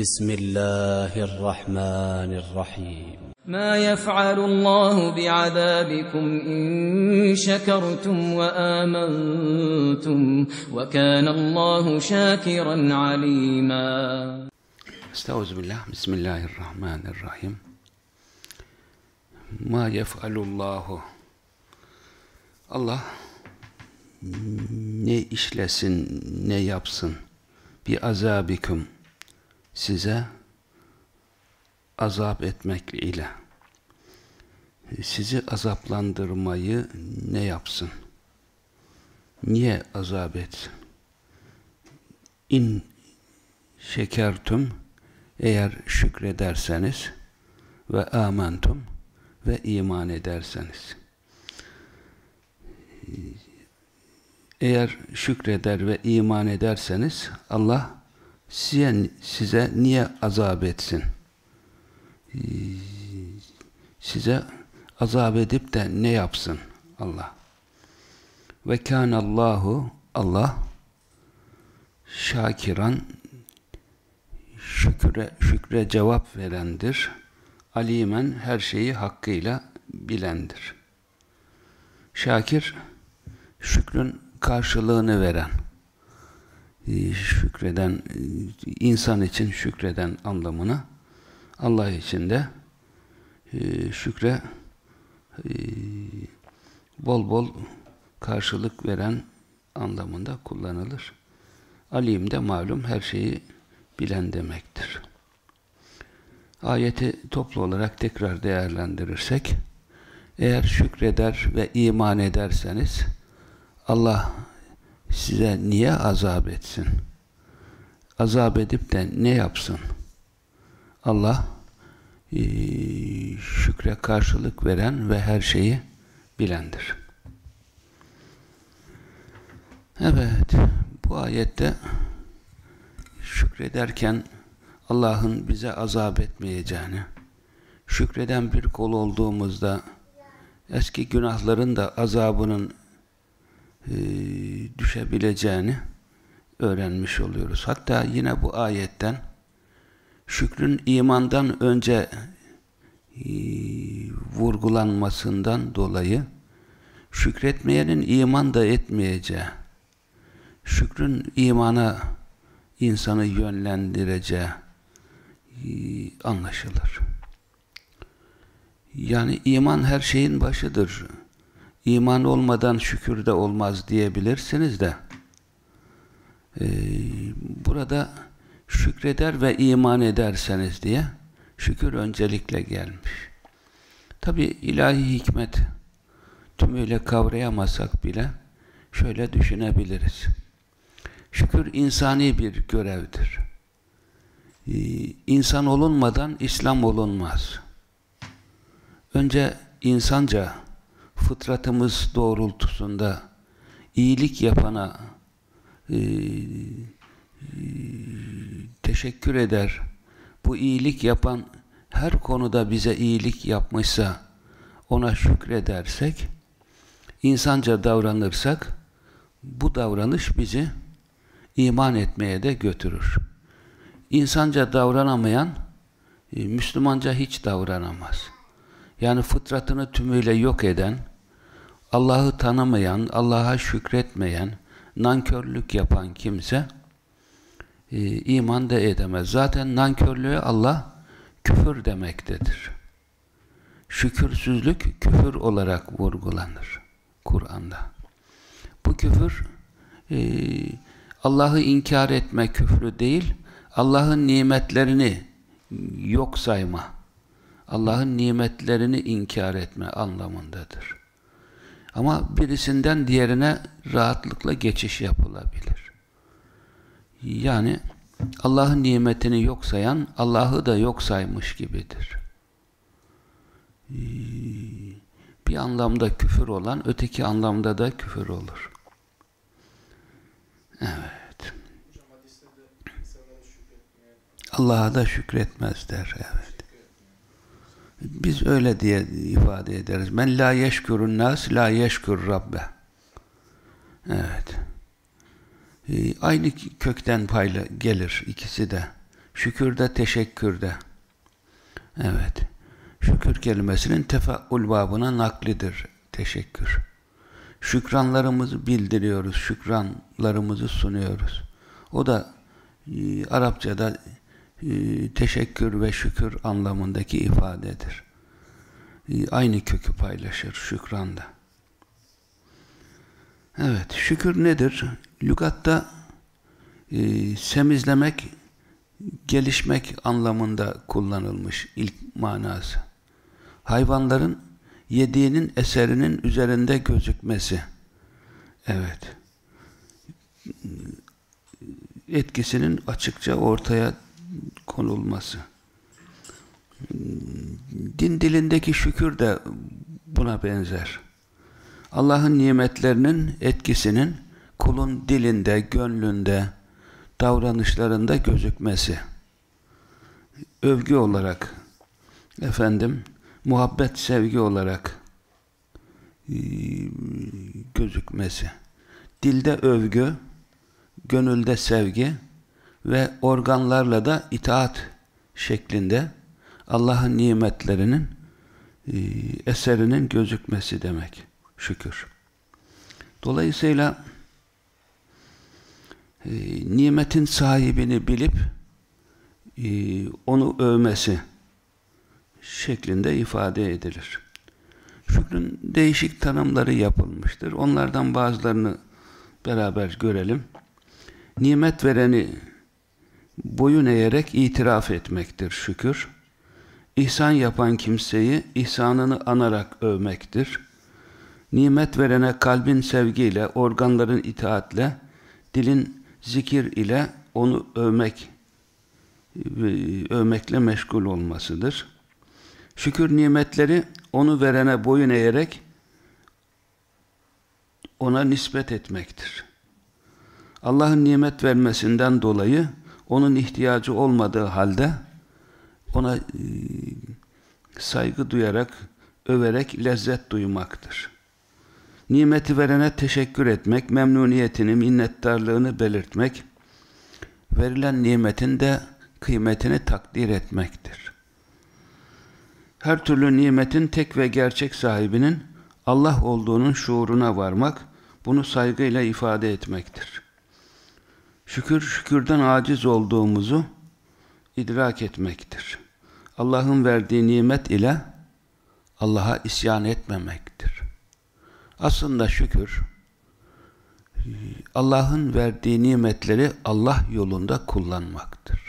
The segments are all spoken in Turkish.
بسم الله الرحمن الرحيم ما يفعل الله بعذابكم إن شكرتم وآمنتم وكان الله شاكرا عليما استعوذ بالله بسم الله الرحمن الرحيم ما يفعل الله Allah ne işlesin ne yapsın bir azabiküm size azap etmek ile sizi azaplandırmayı ne yapsın? Niye azap etsin? İn şekertum eğer şükrederseniz ve amentum ve iman ederseniz eğer şükreder ve iman ederseniz Allah size, size niye azap etsin? Size azap edip de ne yapsın Allah? Ve kânallahu Allah şakiran şükre, şükre cevap verendir. Alimen her şeyi hakkıyla bilendir. Şakir şükrün karşılığını veren şükreden e, insan için şükreden anlamına Allah için de e, şükre bol bol karşılık veren anlamında kullanılır. Alim de malum her şeyi bilen demektir. Ayeti toplu olarak tekrar değerlendirirsek eğer şükreder ve iman ederseniz Allah size niye azap etsin? Azap edip de ne yapsın? Allah e, şükre karşılık veren ve her şeyi bilendir. Evet, bu ayette şükrederken Allah'ın bize azap etmeyeceğini, şükreden bir kol olduğumuzda eski günahların da azabının e, düşebileceğini öğrenmiş oluyoruz. Hatta yine bu ayetten şükrün imandan önce e, vurgulanmasından dolayı şükretmeyenin iman da etmeyeceği, şükrün imana insanı yönlendireceği e, anlaşılır. Yani iman her şeyin başıdır. İman olmadan şükür de olmaz diyebilirsiniz de e, burada şükreder ve iman ederseniz diye şükür öncelikle gelmiş. Tabi ilahi hikmet tümüyle kavrayamasak bile şöyle düşünebiliriz. Şükür insani bir görevdir. Ee, insan olunmadan İslam olunmaz. Önce insanca fıtratımız doğrultusunda iyilik yapana e, e, teşekkür eder. Bu iyilik yapan her konuda bize iyilik yapmışsa ona şükredersek, insanca davranırsak bu davranış bizi iman etmeye de götürür. İnsanca davranamayan e, Müslümanca hiç davranamaz. Yani fıtratını tümüyle yok eden, Allah'ı tanımayan, Allah'a şükretmeyen, nankörlük yapan kimse e, iman da edemez. Zaten nankörlüğe Allah küfür demektedir. Şükürsüzlük küfür olarak vurgulanır Kur'an'da. Bu küfür e, Allah'ı inkar etme küfrü değil, Allah'ın nimetlerini yok sayma, Allah'ın nimetlerini inkar etme anlamındadır. Ama birisinden diğerine rahatlıkla geçiş yapılabilir. Yani Allah'ın nimetini yok sayan Allah'ı da yok saymış gibidir. Bir anlamda küfür olan öteki anlamda da küfür olur. Evet. Allah'a da şükretmezler. Evet. Biz öyle diye ifade ederiz. Men la yeşkurun nas la yeşkur rabbe. Evet. Ee, aynı kökten payla gelir ikisi de. Şükürde, teşekkürde. Evet. Şükür kelimesinin tefeul babına naklidir teşekkür. Şükranlarımızı bildiriyoruz, şükranlarımızı sunuyoruz. O da e, Arapçada teşekkür ve şükür anlamındaki ifadedir. E, aynı kökü paylaşır şükranda. Evet, şükür nedir? Lügatta e, semizlemek, gelişmek anlamında kullanılmış ilk manası. Hayvanların yediğinin eserinin üzerinde gözükmesi. Evet. Etkisinin açıkça ortaya konulması. Din dilindeki şükür de buna benzer. Allah'ın nimetlerinin etkisinin kulun dilinde, gönlünde, davranışlarında gözükmesi. Övgü olarak, efendim, muhabbet, sevgi olarak e, gözükmesi. Dilde övgü, gönülde sevgi ve organlarla da itaat şeklinde Allah'ın nimetlerinin e, eserinin gözükmesi demek. Şükür. Dolayısıyla e, nimetin sahibini bilip e, onu övmesi şeklinde ifade edilir. Şükrün değişik tanımları yapılmıştır. Onlardan bazılarını beraber görelim. Nimet vereni boyun eğerek itiraf etmektir şükür. İhsan yapan kimseyi ihsanını anarak övmektir. Nimet verene kalbin sevgiyle, organların itaatle, dilin zikir ile onu övmek, övmekle meşgul olmasıdır. Şükür nimetleri onu verene boyun eğerek ona nispet etmektir. Allah'ın nimet vermesinden dolayı onun ihtiyacı olmadığı halde ona e, saygı duyarak, överek lezzet duymaktır. Nimeti verene teşekkür etmek, memnuniyetini, minnettarlığını belirtmek, verilen nimetin de kıymetini takdir etmektir. Her türlü nimetin tek ve gerçek sahibinin Allah olduğunun şuuruna varmak, bunu saygıyla ifade etmektir. Şükür, şükürden aciz olduğumuzu idrak etmektir. Allah'ın verdiği nimet ile Allah'a isyan etmemektir. Aslında şükür, Allah'ın verdiği nimetleri Allah yolunda kullanmaktır.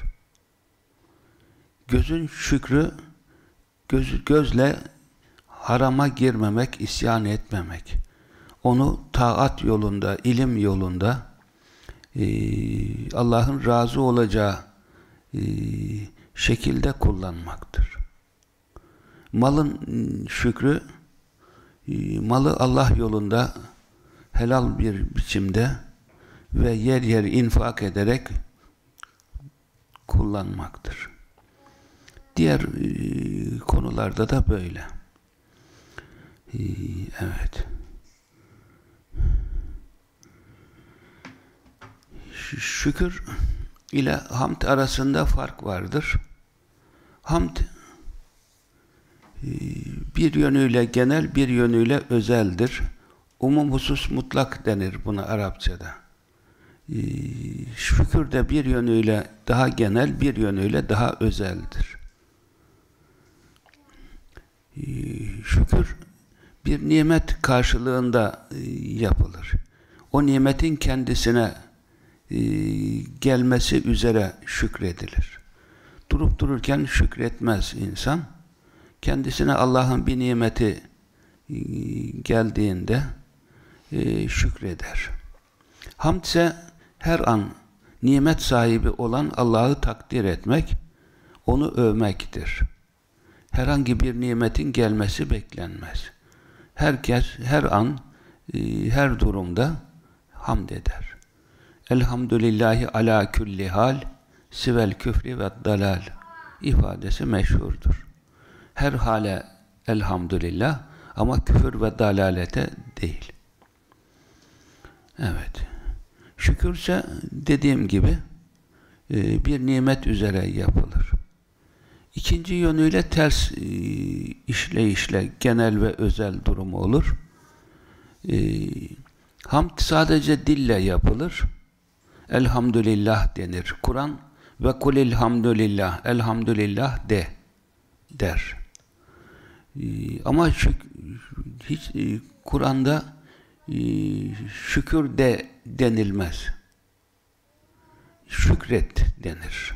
Gözün şükrü, göz, gözle harama girmemek, isyan etmemek. Onu taat yolunda, ilim yolunda, e, Allah'ın razı olacağı e, şekilde kullanmaktır. Malın şükrü, e, malı Allah yolunda helal bir biçimde ve yer yer infak ederek kullanmaktır. Diğer e, konularda da böyle. E, evet. Şükür ile hamd arasında fark vardır. Hamd e, bir yönüyle genel, bir yönüyle özeldir. Umum husus mutlak denir buna Arapçada. Ee, şükür de bir yönüyle daha genel, bir yönüyle daha özeldir. Ee, şükür bir nimet karşılığında e, yapılır. O nimetin kendisine e, gelmesi üzere şükredilir. Durup dururken şükretmez insan. Kendisine Allah'ın bir nimeti e, geldiğinde şükreder. Hamd ise her an nimet sahibi olan Allah'ı takdir etmek, onu övmektir. Herhangi bir nimetin gelmesi beklenmez. Herkes her an, e, her durumda hamd eder. Elhamdülillahi ala külli hal, sivel küfri ve dalal ifadesi meşhurdur. Her hale elhamdülillah ama küfür ve dalalete değil. Evet. Şükürse dediğim gibi e, bir nimet üzere yapılır. İkinci yönüyle ters e, işleyişle genel ve özel durumu olur. E, hamd sadece dille yapılır. Elhamdülillah denir. Kur'an ve kulilhamdülillah, elhamdülillah de der. Ama şük, hiç Kur'an'da şükür de denilmez. Şükret denir.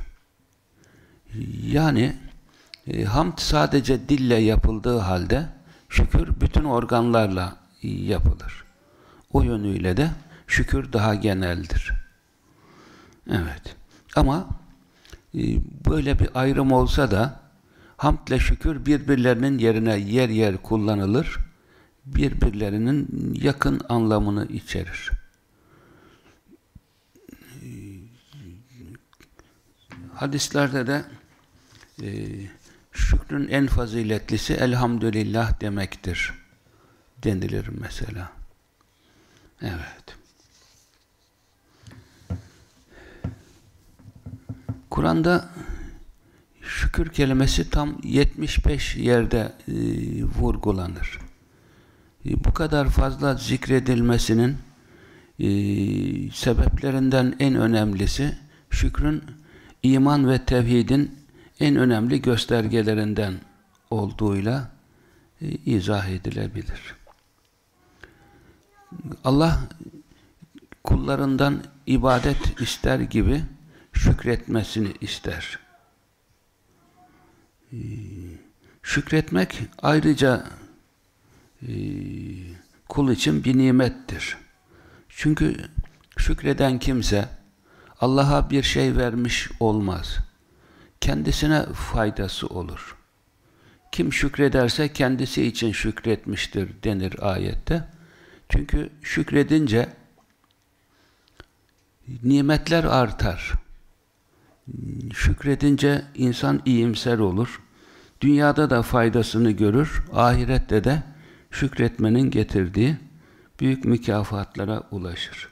Yani e, hamd sadece dille yapıldığı halde şükür bütün organlarla yapılır. O yönüyle de şükür daha geneldir. Evet. Ama e, böyle bir ayrım olsa da hamdle şükür birbirlerinin yerine yer yer kullanılır. Birbirlerinin yakın anlamını içerir. Hadislerde de e, şükrün en faziletlisi elhamdülillah demektir denilir mesela. Evet. Kur'an'da şükür kelimesi tam 75 yerde e, vurgulanır. E, bu kadar fazla zikredilmesinin e, sebeplerinden en önemlisi şükrün iman ve tevhidin en önemli göstergelerinden olduğuyla e, izah edilebilir. Allah kullarından ibadet ister gibi şükretmesini ister. Ee, şükretmek ayrıca e, kul için bir nimettir. Çünkü şükreden kimse Allah'a bir şey vermiş olmaz. Kendisine faydası olur. Kim şükrederse kendisi için şükretmiştir denir ayette. Çünkü şükredince nimetler artar. Şükredince insan iyimser olur. Dünyada da faydasını görür. Ahirette de şükretmenin getirdiği büyük mükafatlara ulaşır.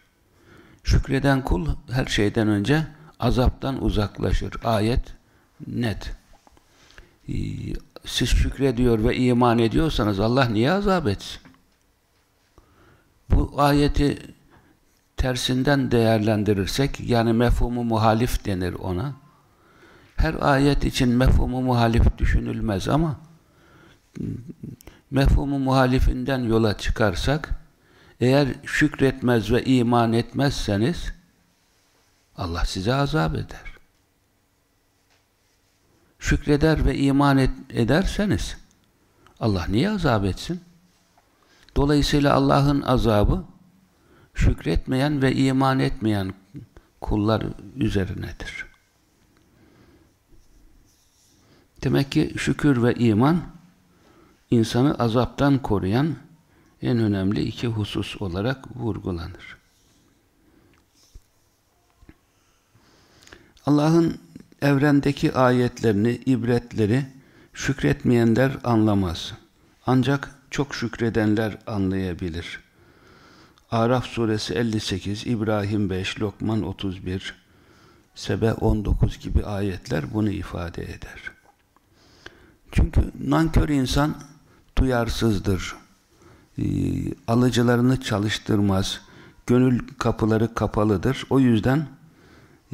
Şükreden kul her şeyden önce azaptan uzaklaşır. Ayet net. Ee, siz şükrediyor ve iman ediyorsanız Allah niye azap etsin? Bu ayeti tersinden değerlendirirsek, yani mefhumu muhalif denir ona. Her ayet için mefhumu muhalif düşünülmez ama mefhumu muhalifinden yola çıkarsak, eğer şükretmez ve iman etmezseniz, Allah size azap eder. Şükreder ve iman et, ederseniz, Allah niye azap etsin? Dolayısıyla Allah'ın azabı, şükretmeyen ve iman etmeyen kullar üzerinedir. Demek ki şükür ve iman insanı azaptan koruyan en önemli iki husus olarak vurgulanır. Allah'ın evrendeki ayetlerini, ibretleri şükretmeyenler anlamaz. Ancak çok şükredenler anlayabilir. Araf suresi 58, İbrahim 5, Lokman 31, Sebe 19 gibi ayetler bunu ifade eder. Çünkü nankör insan duyarsızdır. E, alıcılarını çalıştırmaz. Gönül kapıları kapalıdır. O yüzden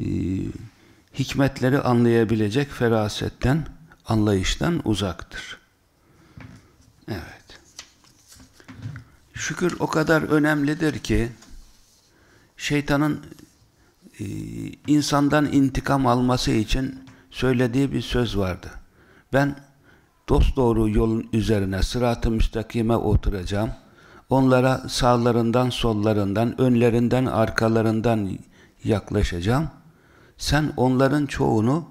e, hikmetleri anlayabilecek ferasetten, anlayıştan uzaktır. Evet. Şükür o kadar önemlidir ki şeytanın e, insandan intikam alması için söylediği bir söz vardı. Ben dosdoğru yolun üzerine sırat-ı müstakime oturacağım. Onlara sağlarından, sollarından, önlerinden, arkalarından yaklaşacağım. sen onların çoğunu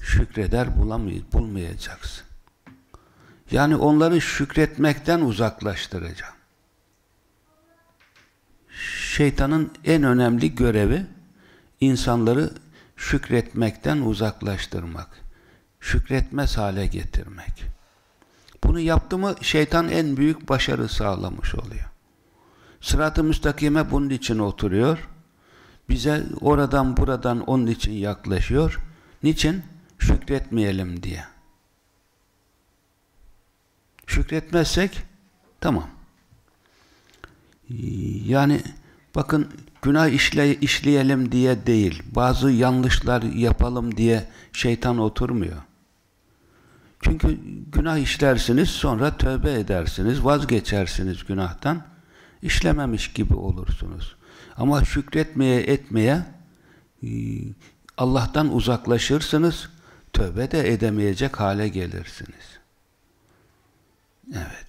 şükreder bulamay bulmayacaksın. Yani onları şükretmekten uzaklaştıracağım. Şeytanın en önemli görevi insanları şükretmekten uzaklaştırmak. Şükretmez hale getirmek. Bunu yaptı mı şeytan en büyük başarı sağlamış oluyor. Sırat-ı müstakime bunun için oturuyor. Bize oradan buradan onun için yaklaşıyor. Niçin? Şükretmeyelim diye. Şükretmezsek tamam. Yani bakın günah işle, işleyelim diye değil, bazı yanlışlar yapalım diye şeytan oturmuyor. Çünkü günah işlersiniz, sonra tövbe edersiniz, vazgeçersiniz günahtan, işlememiş gibi olursunuz. Ama şükretmeye etmeye e, Allah'tan uzaklaşırsınız, tövbe de edemeyecek hale gelirsiniz. Evet.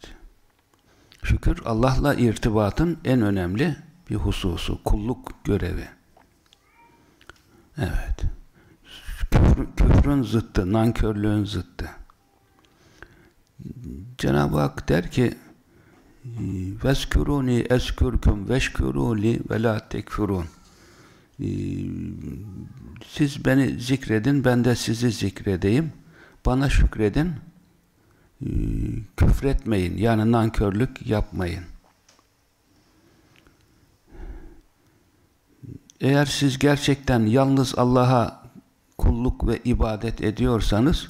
Şükür Allah'la irtibatın en önemli bir hususu, kulluk görevi. Evet. Küfr, küfrün zıttı, nankörlüğün zıttı. Cenab-ı Hak der ki veskuruni eskurkum veşkuruli ve la tekfurun siz beni zikredin ben de sizi zikredeyim bana şükredin küfretmeyin yani nankörlük yapmayın eğer siz gerçekten yalnız Allah'a kulluk ve ibadet ediyorsanız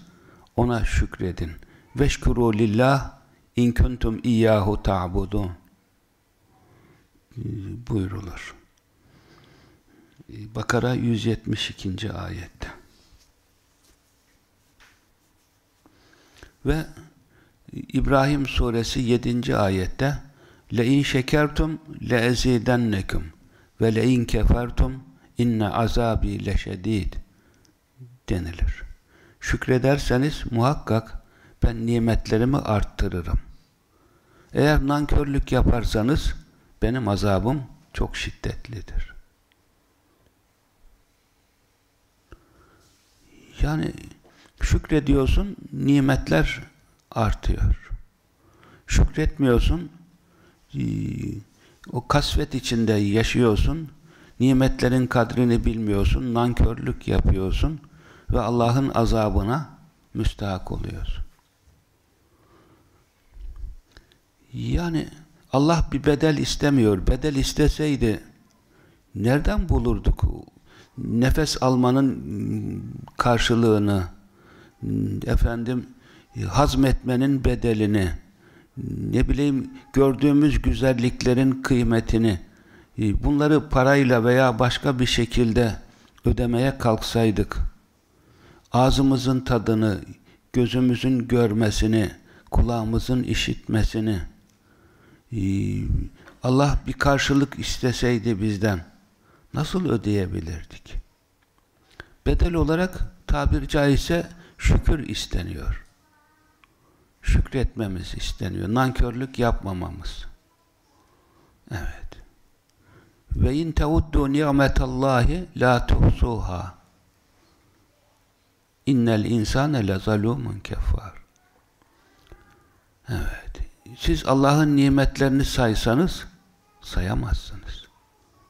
ona şükredin veşkuru lillah in kuntum iyyahu ta'budun buyurulur. Bakara 172. ayette. Ve İbrahim suresi 7. ayette le in şekertum le ezidennekum ve le in kefertum inne azabi leşedid denilir. Şükrederseniz muhakkak ben nimetlerimi arttırırım. Eğer nankörlük yaparsanız benim azabım çok şiddetlidir. Yani şükrediyorsun, nimetler artıyor. Şükretmiyorsun, e, o kasvet içinde yaşıyorsun, nimetlerin kadrini bilmiyorsun, nankörlük yapıyorsun ve Allah'ın azabına müstahak oluyorsun. Yani Allah bir bedel istemiyor. Bedel isteseydi nereden bulurduk nefes almanın karşılığını efendim hazmetmenin bedelini ne bileyim gördüğümüz güzelliklerin kıymetini bunları parayla veya başka bir şekilde ödemeye kalksaydık ağzımızın tadını gözümüzün görmesini kulağımızın işitmesini ee, Allah bir karşılık isteseydi bizden nasıl ödeyebilirdik? Bedel olarak tabir caizse şükür isteniyor. Şükretmemiz isteniyor. Nankörlük yapmamamız. Evet. Ve in teuddu ni'metallahi la tuhsuha. İnnel insane le zalumun keffar. Evet siz Allah'ın nimetlerini saysanız sayamazsınız.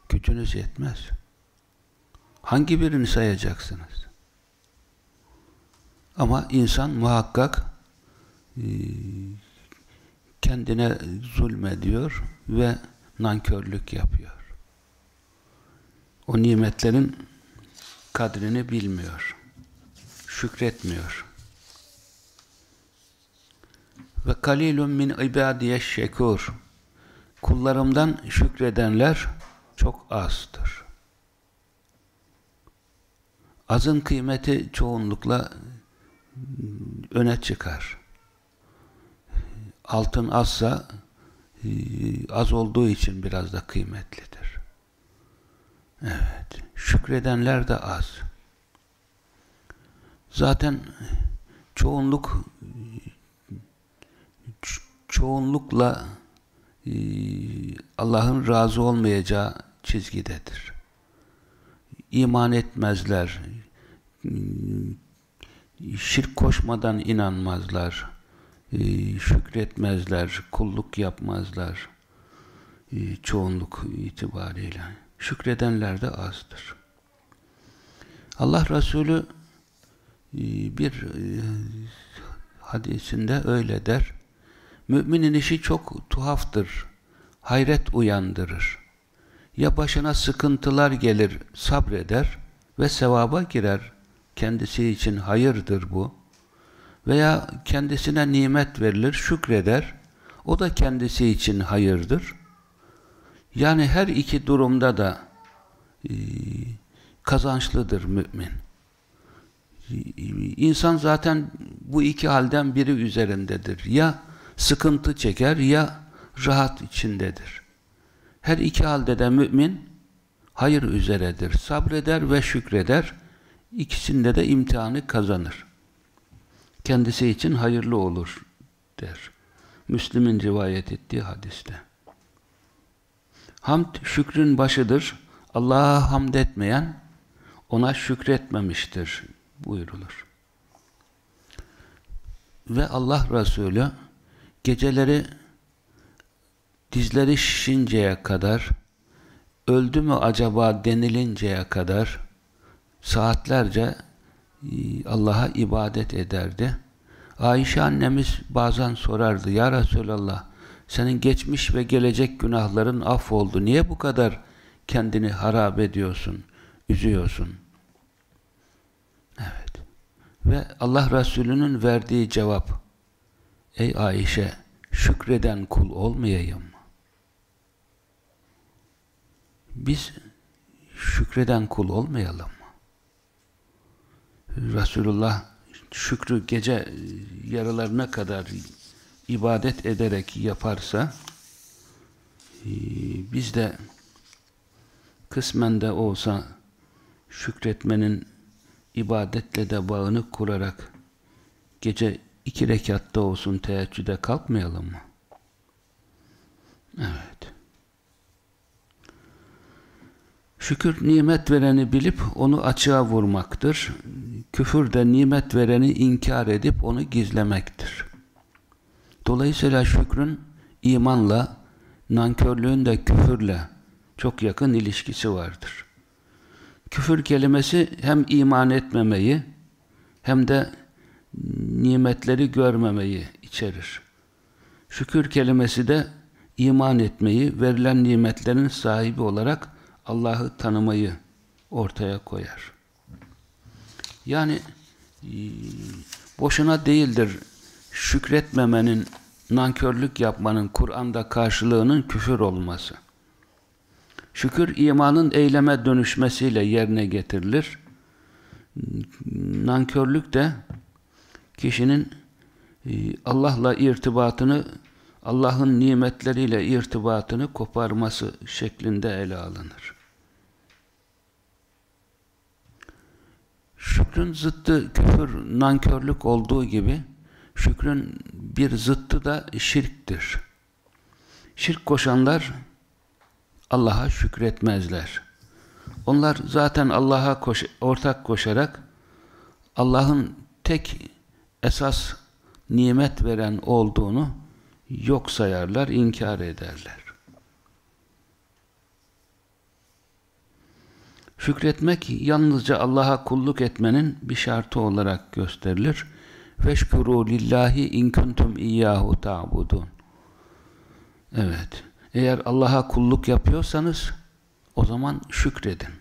Gücünüz yetmez. Hangi birini sayacaksınız? Ama insan muhakkak kendine zulmediyor ve nankörlük yapıyor. O nimetlerin kadrini bilmiyor. Şükretmiyor. Ve kalilun min ibadiye şekur. Kullarımdan şükredenler çok azdır. Azın kıymeti çoğunlukla öne çıkar. Altın azsa az olduğu için biraz da kıymetlidir. Evet. Şükredenler de az. Zaten çoğunluk çoğunlukla e, Allah'ın razı olmayacağı çizgidedir. iman etmezler, şirk koşmadan inanmazlar, e, şükretmezler, kulluk yapmazlar e, çoğunluk itibariyle. Şükredenler de azdır. Allah Resulü e, bir hadisinde öyle der. Müminin işi çok tuhaftır. Hayret uyandırır. Ya başına sıkıntılar gelir, sabreder ve sevaba girer. Kendisi için hayırdır bu. Veya kendisine nimet verilir, şükreder. O da kendisi için hayırdır. Yani her iki durumda da e, kazançlıdır mümin. İnsan zaten bu iki halden biri üzerindedir. Ya sıkıntı çeker ya rahat içindedir. Her iki halde de mümin hayır üzeredir. Sabreder ve şükreder. İkisinde de imtihanı kazanır. Kendisi için hayırlı olur der. Müslim'in rivayet ettiği hadiste. Hamd şükrün başıdır. Allah'a hamd etmeyen ona şükretmemiştir buyurulur. Ve Allah Resulü geceleri dizleri şişinceye kadar öldü mü acaba denilinceye kadar saatlerce Allah'a ibadet ederdi. Ayşe annemiz bazen sorardı. Ya Resulallah senin geçmiş ve gelecek günahların affoldu. Niye bu kadar kendini harap ediyorsun, üzüyorsun? Evet. Ve Allah Resulü'nün verdiği cevap Ey Ayşe şükreden kul olmayayım? Biz şükreden kul olmayalım? Resulullah şükrü gece yarılarına kadar ibadet ederek yaparsa e, biz de kısmen de olsa şükretmenin ibadetle de bağını kurarak gece iki rekatta olsun teheccüde kalkmayalım mı? Evet. Şükür nimet vereni bilip onu açığa vurmaktır. Küfür de nimet vereni inkar edip onu gizlemektir. Dolayısıyla şükrün imanla, nankörlüğün de küfürle çok yakın ilişkisi vardır. Küfür kelimesi hem iman etmemeyi hem de nimetleri görmemeyi içerir. Şükür kelimesi de iman etmeyi, verilen nimetlerin sahibi olarak Allah'ı tanımayı ortaya koyar. Yani e, boşuna değildir şükretmemenin, nankörlük yapmanın Kur'an'da karşılığının küfür olması. Şükür imanın eyleme dönüşmesiyle yerine getirilir. Nankörlük de kişinin e, Allah'la irtibatını, Allah'ın nimetleriyle irtibatını koparması şeklinde ele alınır. Şükrün zıttı küfür, nankörlük olduğu gibi şükrün bir zıttı da şirktir. Şirk koşanlar Allah'a şükretmezler. Onlar zaten Allah'a koş ortak koşarak Allah'ın tek esas nimet veren olduğunu yok sayarlar, inkar ederler. Şükretmek yalnızca Allah'a kulluk etmenin bir şartı olarak gösterilir. Feşkuru lillahi in kuntum iyyahu ta'budun. Evet. Eğer Allah'a kulluk yapıyorsanız o zaman şükredin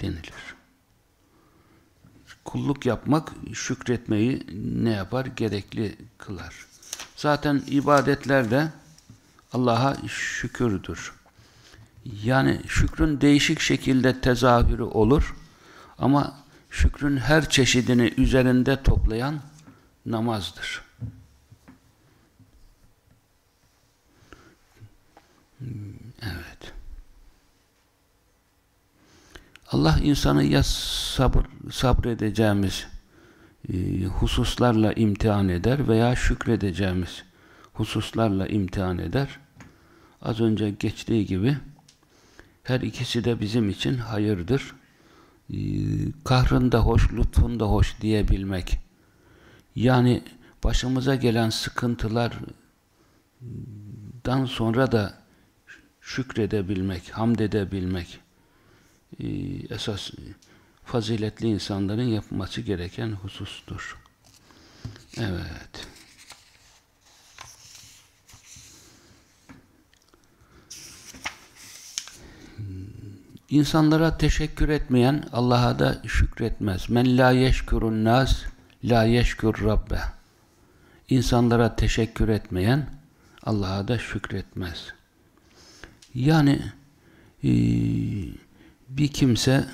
denilir. Kulluk yapmak şükretmeyi ne yapar? Gerekli kılar. Zaten ibadetler de Allah'a şükürdür. Yani şükrün değişik şekilde tezahürü olur ama şükrün her çeşidini üzerinde toplayan namazdır. Evet. Allah insanı ya sabır, sabredeceğimiz e, hususlarla imtihan eder veya şükredeceğimiz hususlarla imtihan eder. Az önce geçtiği gibi her ikisi de bizim için hayırdır. e, kahrın da hoş, lütfun da hoş diyebilmek. Yani başımıza gelen sıkıntılardan sonra da şükredebilmek, hamd edebilmek e, esas faziletli insanların yapması gereken husustur. Evet. İnsanlara teşekkür etmeyen Allah'a da şükretmez. Men la yeşkurun nas la yeşkur rabbe. İnsanlara teşekkür etmeyen Allah'a da şükretmez. Yani e, bir kimse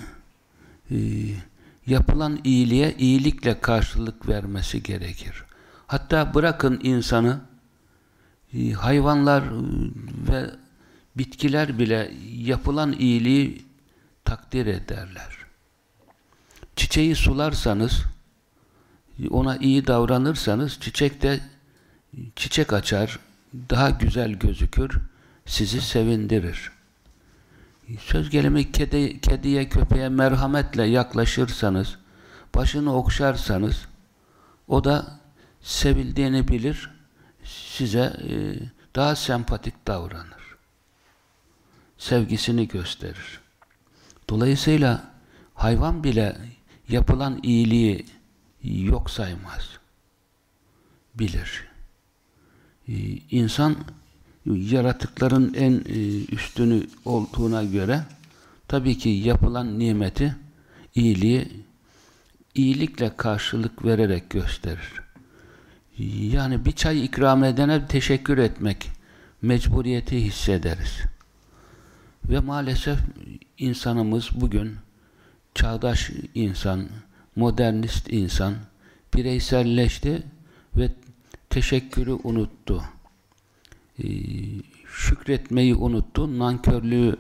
e, yapılan iyiliğe iyilikle karşılık vermesi gerekir. Hatta bırakın insanı e, hayvanlar ve bitkiler bile yapılan iyiliği takdir ederler. Çiçeği sularsanız, ona iyi davranırsanız çiçek de çiçek açar, daha güzel gözükür, sizi sevindirir. Söz gelimi kedi, kediye, köpeğe merhametle yaklaşırsanız, başını okşarsanız, o da sevildiğini bilir, size e, daha sempatik davranır. Sevgisini gösterir. Dolayısıyla hayvan bile yapılan iyiliği yok saymaz. Bilir. Ee, insan yaratıkların en e, üstünü olduğuna göre tabii ki yapılan nimeti, iyiliği iyilikle karşılık vererek gösterir. Yani bir çay ikram edene teşekkür etmek mecburiyeti hissederiz. Ve maalesef insanımız bugün çağdaş insan, modernist insan bireyselleşti ve teşekkürü unuttu. Ee, şükretmeyi unuttu, nankörlüğü,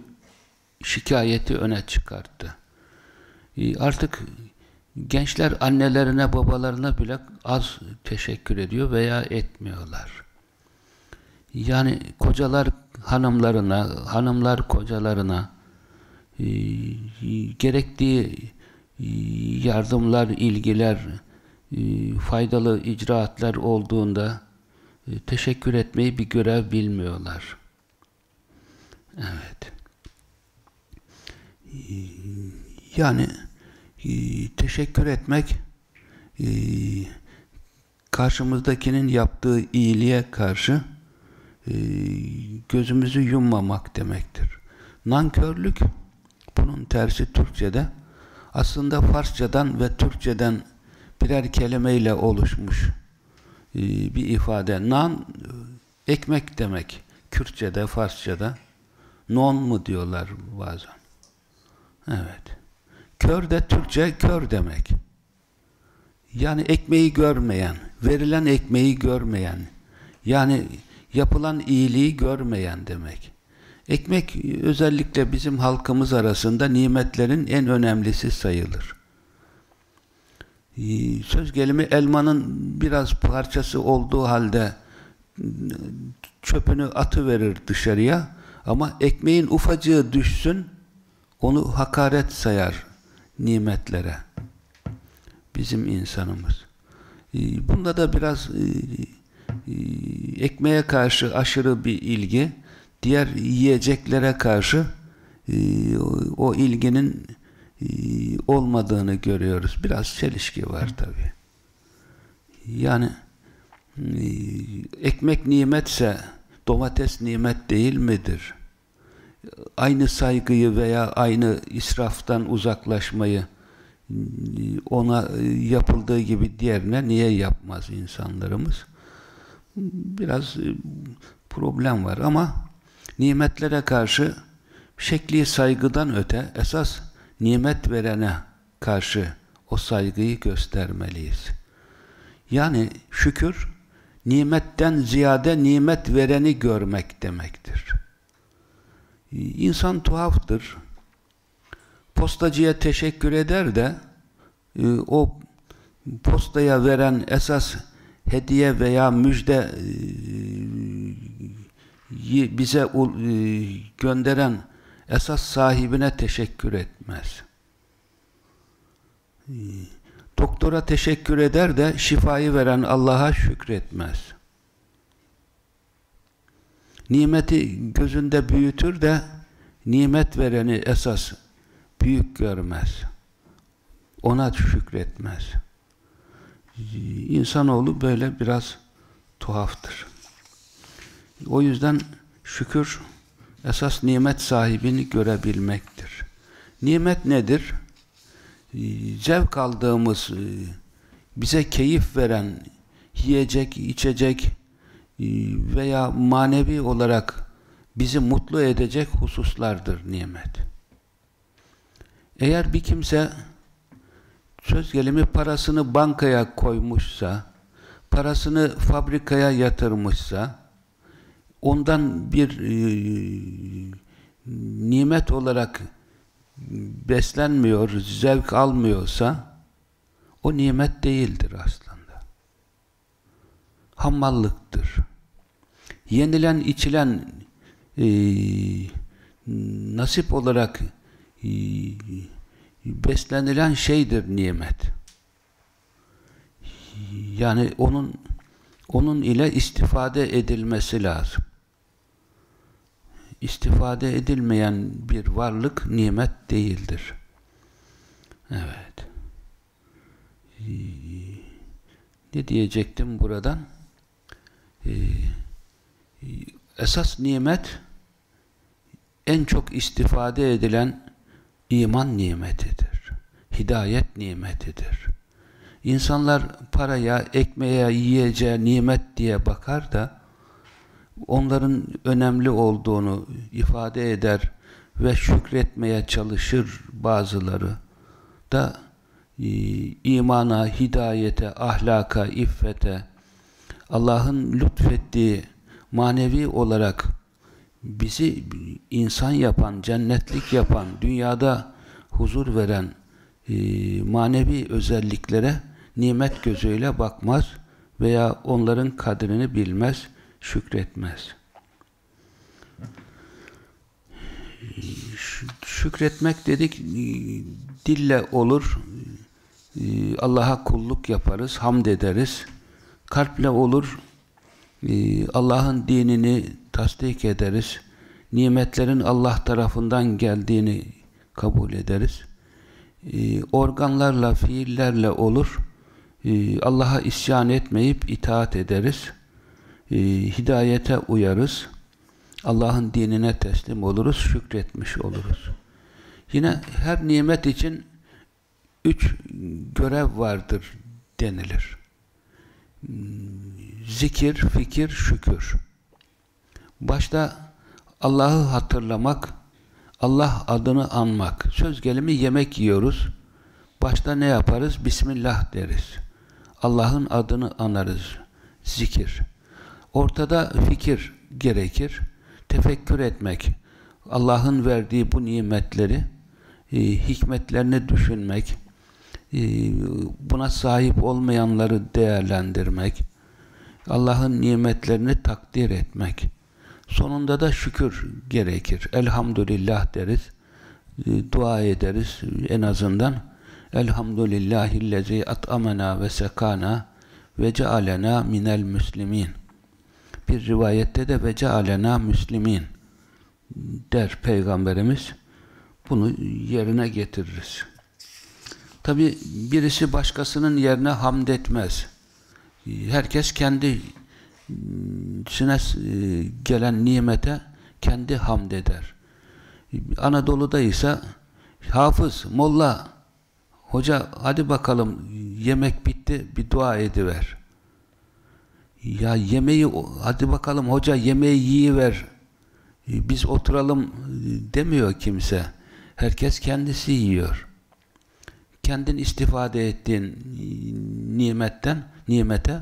şikayeti öne çıkarttı. Ee, artık gençler annelerine, babalarına bile az teşekkür ediyor veya etmiyorlar. Yani kocalar hanımlarına, hanımlar kocalarına e, gerektiği yardımlar, ilgiler, e, faydalı icraatlar olduğunda e, teşekkür etmeyi bir görev bilmiyorlar. Evet. E, yani teşekkür etmek e, karşımızdakinin yaptığı iyiliğe karşı e, gözümüzü yummamak demektir. Nankörlük bunun tersi Türkçe'de aslında Farsçadan ve Türkçeden birer kelimeyle oluşmuş e, bir ifade. Nan ekmek demek. Kürtçe'de, Farsça'da. Non mu diyorlar bazen. Evet. Kör de Türkçe kör demek. Yani ekmeği görmeyen, verilen ekmeği görmeyen, yani yapılan iyiliği görmeyen demek. Ekmek özellikle bizim halkımız arasında nimetlerin en önemlisi sayılır. Ee, söz gelimi elmanın biraz parçası olduğu halde çöpünü atı verir dışarıya ama ekmeğin ufacığı düşsün onu hakaret sayar nimetlere. Bizim insanımız. Ee, bunda da biraz e, e, ekmeğe karşı aşırı bir ilgi diğer yiyeceklere karşı e, o ilginin e, olmadığını görüyoruz. Biraz çelişki var tabi. Yani e, ekmek nimetse domates nimet değil midir? Aynı saygıyı veya aynı israftan uzaklaşmayı ona yapıldığı gibi diğerine niye yapmaz insanlarımız? Biraz problem var ama nimetlere karşı şekli saygıdan öte esas nimet verene karşı o saygıyı göstermeliyiz. Yani şükür nimetten ziyade nimet vereni görmek demektir. İnsan tuhaftır. Postacıya teşekkür eder de e, o postaya veren esas hediye veya müjde e, bize e, gönderen esas sahibine teşekkür etmez. doktora teşekkür eder de şifayı veren Allah'a şükretmez. Nimeti gözünde büyütür de nimet vereni esas büyük görmez. Ona şükretmez. İnsanoğlu böyle biraz tuhaftır. O yüzden şükür esas nimet sahibini görebilmektir. Nimet nedir? Zevk aldığımız, bize keyif veren, yiyecek, içecek veya manevi olarak bizi mutlu edecek hususlardır nimet. Eğer bir kimse söz gelimi parasını bankaya koymuşsa, parasını fabrikaya yatırmışsa, ondan bir e, nimet olarak beslenmiyor, zevk almıyorsa, o nimet değildir aslında. Hammallıktır. Yenilen, içilen e, nasip olarak e, beslenilen şeydir nimet. Yani onun onun ile istifade edilmesi lazım. İstifade edilmeyen bir varlık nimet değildir. Evet. Ne diyecektim buradan? Esas nimet en çok istifade edilen iman nimetidir. Hidayet nimetidir. İnsanlar paraya, ekmeğe, yiyeceğe nimet diye bakar da onların önemli olduğunu ifade eder ve şükretmeye çalışır bazıları da e, imana, hidayete, ahlaka, iffete, Allah'ın lütfettiği manevi olarak bizi insan yapan, cennetlik yapan, dünyada huzur veren e, manevi özelliklere nimet gözüyle bakmaz veya onların kadrini bilmez, şükretmez. Şükretmek dedik dille olur, Allah'a kulluk yaparız, hamd ederiz. Kalple olur, Allah'ın dinini tasdik ederiz. Nimetlerin Allah tarafından geldiğini kabul ederiz. Organlarla, fiillerle olur, Allah'a isyan etmeyip itaat ederiz. Hidayete uyarız. Allah'ın dinine teslim oluruz, şükretmiş oluruz. Yine her nimet için üç görev vardır denilir. Zikir, fikir, şükür. Başta Allah'ı hatırlamak, Allah adını anmak. Söz gelimi yemek yiyoruz. Başta ne yaparız? Bismillah deriz. Allah'ın adını anarız. Zikir. Ortada fikir gerekir. Tefekkür etmek. Allah'ın verdiği bu nimetleri, e, hikmetlerini düşünmek, e, buna sahip olmayanları değerlendirmek, Allah'ın nimetlerini takdir etmek. Sonunda da şükür gerekir. Elhamdülillah deriz. E, dua ederiz en azından. Elhamdülillahillezî at'amena ve sekana ve cealena minel müslimin. Bir rivayette de ve cealena müslimin der Peygamberimiz. Bunu yerine getiririz. Tabi birisi başkasının yerine hamd etmez. Herkes kendisine e, gelen nimete kendi hamd eder. Anadolu'da ise hafız, molla, hoca hadi bakalım yemek bitti bir dua ediver. Ya yemeği hadi bakalım hoca yemeği yiyiver. Biz oturalım demiyor kimse. Herkes kendisi yiyor kendin istifade ettiğin nimetten, nimete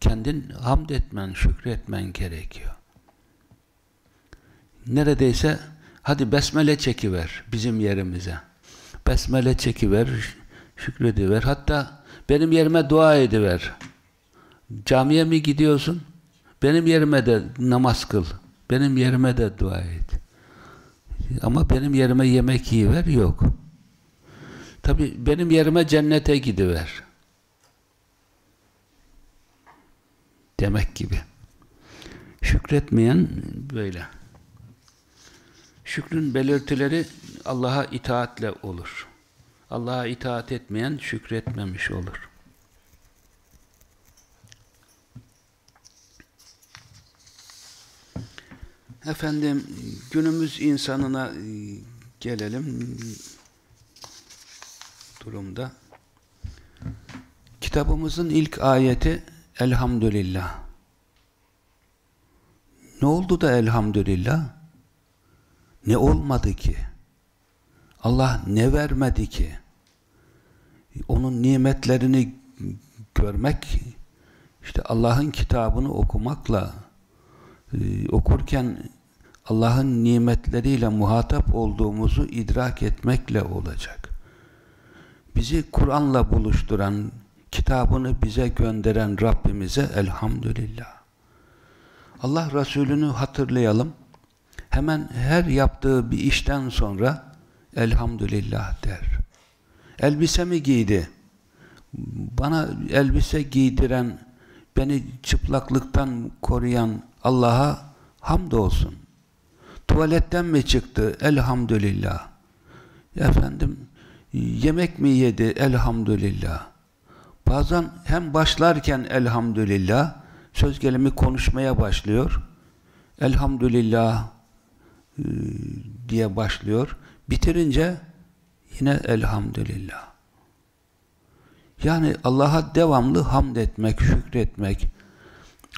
kendin hamd etmen, şükretmen gerekiyor. Neredeyse hadi besmele çekiver bizim yerimize. Besmele çekiver, şükrediver. Hatta benim yerime dua ediver. Camiye mi gidiyorsun? Benim yerime de namaz kıl. Benim yerime de dua et. Ama benim yerime yemek yiyiver yok. Tabi benim yerime cennete gidiver. Demek gibi. Şükretmeyen böyle. Şükrün belirtileri Allah'a itaatle olur. Allah'a itaat etmeyen şükretmemiş olur. Efendim günümüz insanına e, gelelim durumda. Kitabımızın ilk ayeti Elhamdülillah. Ne oldu da elhamdülillah? Ne olmadı ki? Allah ne vermedi ki? Onun nimetlerini görmek, işte Allah'ın kitabını okumakla, e, okurken Allah'ın nimetleriyle muhatap olduğumuzu idrak etmekle olacak. Bizi Kur'an'la buluşturan, kitabını bize gönderen Rabbimize elhamdülillah. Allah Resulü'nü hatırlayalım. Hemen her yaptığı bir işten sonra elhamdülillah der. Elbisemi giydi. Bana elbise giydiren, beni çıplaklıktan koruyan Allah'a hamdolsun. Tuvaletten mi çıktı? Elhamdülillah. Efendim, yemek mi yedi? Elhamdülillah. Bazen hem başlarken elhamdülillah, söz gelimi konuşmaya başlıyor. Elhamdülillah e, diye başlıyor. Bitirince yine elhamdülillah. Yani Allah'a devamlı hamd etmek, şükretmek,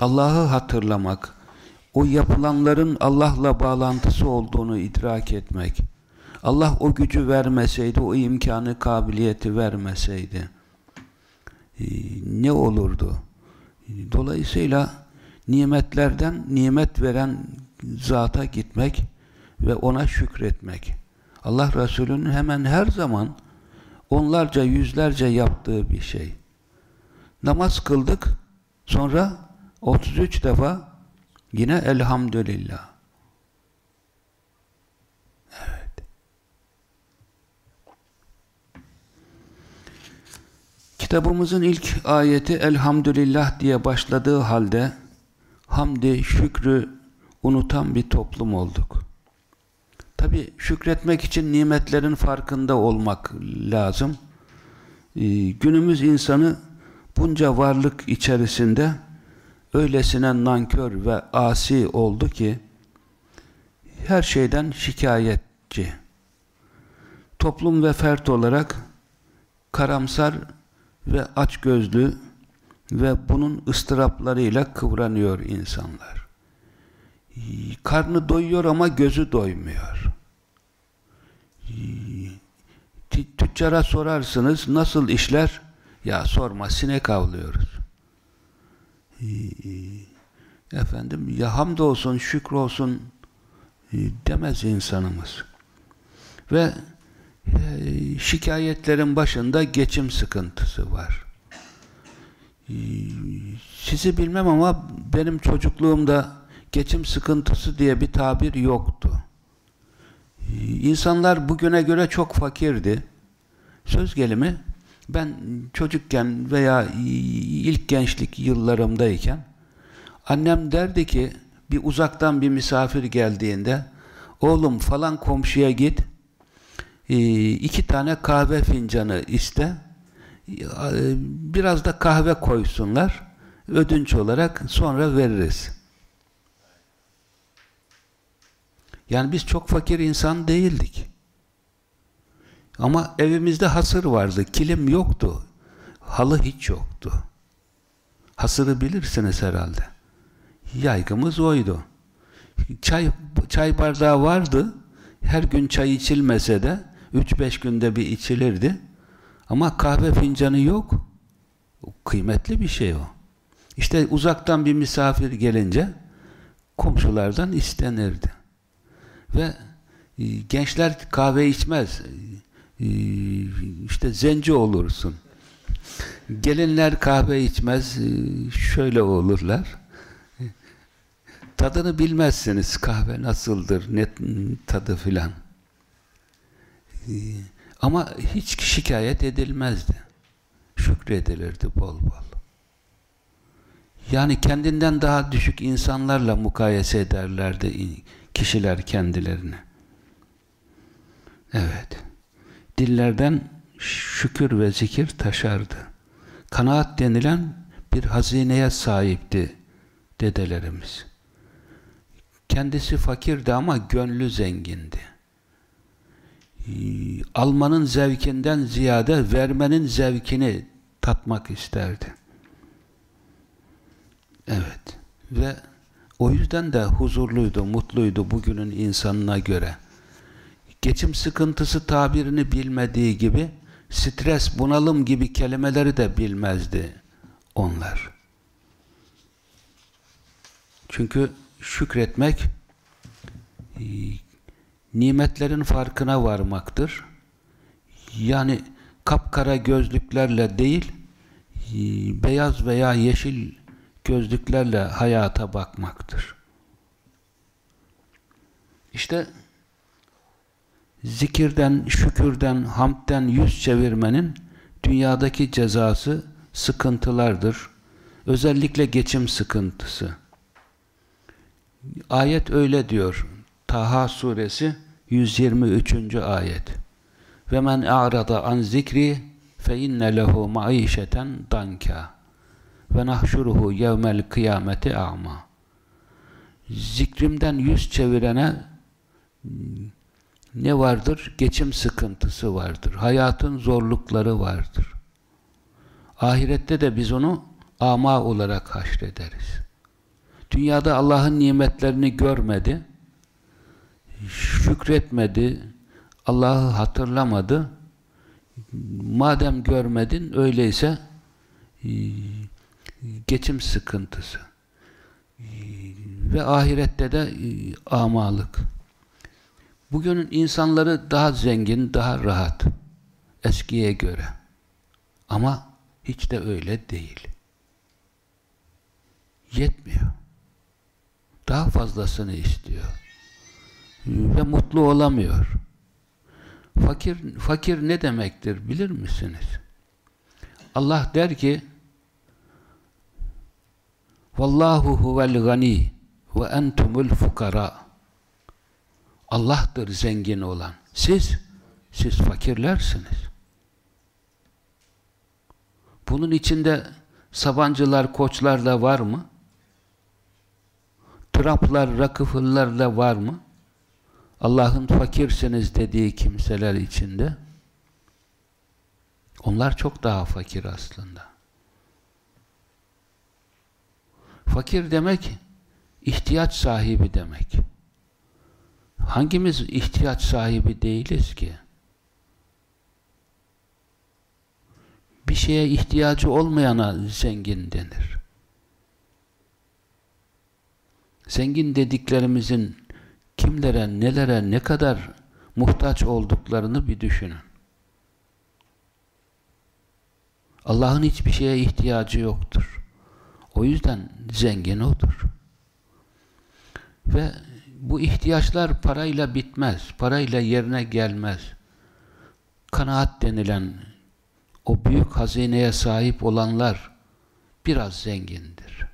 Allah'ı hatırlamak, o yapılanların Allah'la bağlantısı olduğunu idrak etmek, Allah o gücü vermeseydi, o imkanı, kabiliyeti vermeseydi, e, ne olurdu? Dolayısıyla nimetlerden nimet veren zata gitmek ve ona şükretmek. Allah Resulü'nün hemen her zaman onlarca yüzlerce yaptığı bir şey. Namaz kıldık, sonra 33 defa yine elhamdülillah. Kitabımızın ilk ayeti elhamdülillah diye başladığı halde hamdi, şükrü unutan bir toplum olduk. Tabi şükretmek için nimetlerin farkında olmak lazım. Ee, günümüz insanı bunca varlık içerisinde öylesine nankör ve asi oldu ki her şeyden şikayetçi. Toplum ve fert olarak karamsar ve açgözlü ve bunun ıstıraplarıyla kıvranıyor insanlar. Karnı doyuyor ama gözü doymuyor. Tüccara sorarsınız nasıl işler? Ya sorma sinek avlıyoruz. Efendim ya hamdolsun şükrolsun demez insanımız. Ve ee, şikayetlerin başında geçim sıkıntısı var. Ee, sizi bilmem ama benim çocukluğumda geçim sıkıntısı diye bir tabir yoktu. Ee, insanlar bugüne göre çok fakirdi. Söz gelimi ben çocukken veya ilk gençlik yıllarımdayken annem derdi ki bir uzaktan bir misafir geldiğinde oğlum falan komşuya git ee, iki tane kahve fincanı iste. Ee, biraz da kahve koysunlar. Ödünç olarak sonra veririz. Yani biz çok fakir insan değildik. Ama evimizde hasır vardı. Kilim yoktu. Halı hiç yoktu. Hasırı bilirsiniz herhalde. Yaygımız oydu. Çay, çay bardağı vardı. Her gün çay içilmese de 3-5 günde bir içilirdi. Ama kahve fincanı yok. Kıymetli bir şey o. İşte uzaktan bir misafir gelince komşulardan istenirdi. Ve e, gençler kahve içmez. E, işte zenci olursun. Gelinler kahve içmez. E, şöyle olurlar. Tadını bilmezsiniz kahve nasıldır, ne tadı filan. Ee, Ama hiç şikayet edilmezdi. Şükredilirdi bol bol. Yani kendinden daha düşük insanlarla mukayese ederlerdi kişiler kendilerini. Evet. Dillerden şükür ve zikir taşardı. Kanaat denilen bir hazineye sahipti dedelerimiz. Kendisi fakirdi ama gönlü zengindi. Almanın zevkinden ziyade vermenin zevkini tatmak isterdi. Evet. Ve o yüzden de huzurluydu, mutluydu bugünün insanına göre. Geçim sıkıntısı tabirini bilmediği gibi stres, bunalım gibi kelimeleri de bilmezdi onlar. Çünkü şükretmek e, nimetlerin farkına varmaktır. Yani kapkara gözlüklerle değil, e, beyaz veya yeşil gözlüklerle hayata bakmaktır. İşte zikirden, şükürden, hamdden yüz çevirmenin dünyadaki cezası sıkıntılardır. Özellikle geçim sıkıntısı. Ayet öyle diyor. Taha suresi 123. ayet. Ve men a'rada an zikri fe inne lehu maişeten danka ve nahşuruhu yevmel kıyameti a'ma. Zikrimden yüz çevirene ne vardır? Geçim sıkıntısı vardır. Hayatın zorlukları vardır. Ahirette de biz onu ama olarak haşrederiz. Dünyada Allah'ın nimetlerini görmedi, şükretmedi, Allah'ı hatırlamadı. Madem görmedin, öyleyse e, geçim sıkıntısı e, ve ahirette de e, amalık. Bugünün insanları daha zengin, daha rahat eskiye göre. Ama hiç de öyle değil. Yetmiyor. Daha fazlasını istiyor. Ve mutlu olamıyor. Fakir, fakir ne demektir bilir misiniz? Allah der ki Vallahu huvel gani ve entumul fukara Allah'tır zengin olan. Siz, siz fakirlersiniz. Bunun içinde Sabancılar, Koçlar da var mı? Traplar, Rakıfıllar da var mı? Allah'ın fakirsiniz dediği kimseler içinde. Onlar çok daha fakir aslında. Fakir demek, ihtiyaç sahibi demek. Hangimiz ihtiyaç sahibi değiliz ki? Bir şeye ihtiyacı olmayana zengin denir. Zengin dediklerimizin kimlere, nelere, ne kadar muhtaç olduklarını bir düşünün. Allah'ın hiçbir şeye ihtiyacı yoktur. O yüzden zengin odur. Ve bu ihtiyaçlar parayla bitmez, parayla yerine gelmez. Kanaat denilen o büyük hazineye sahip olanlar biraz zengindir.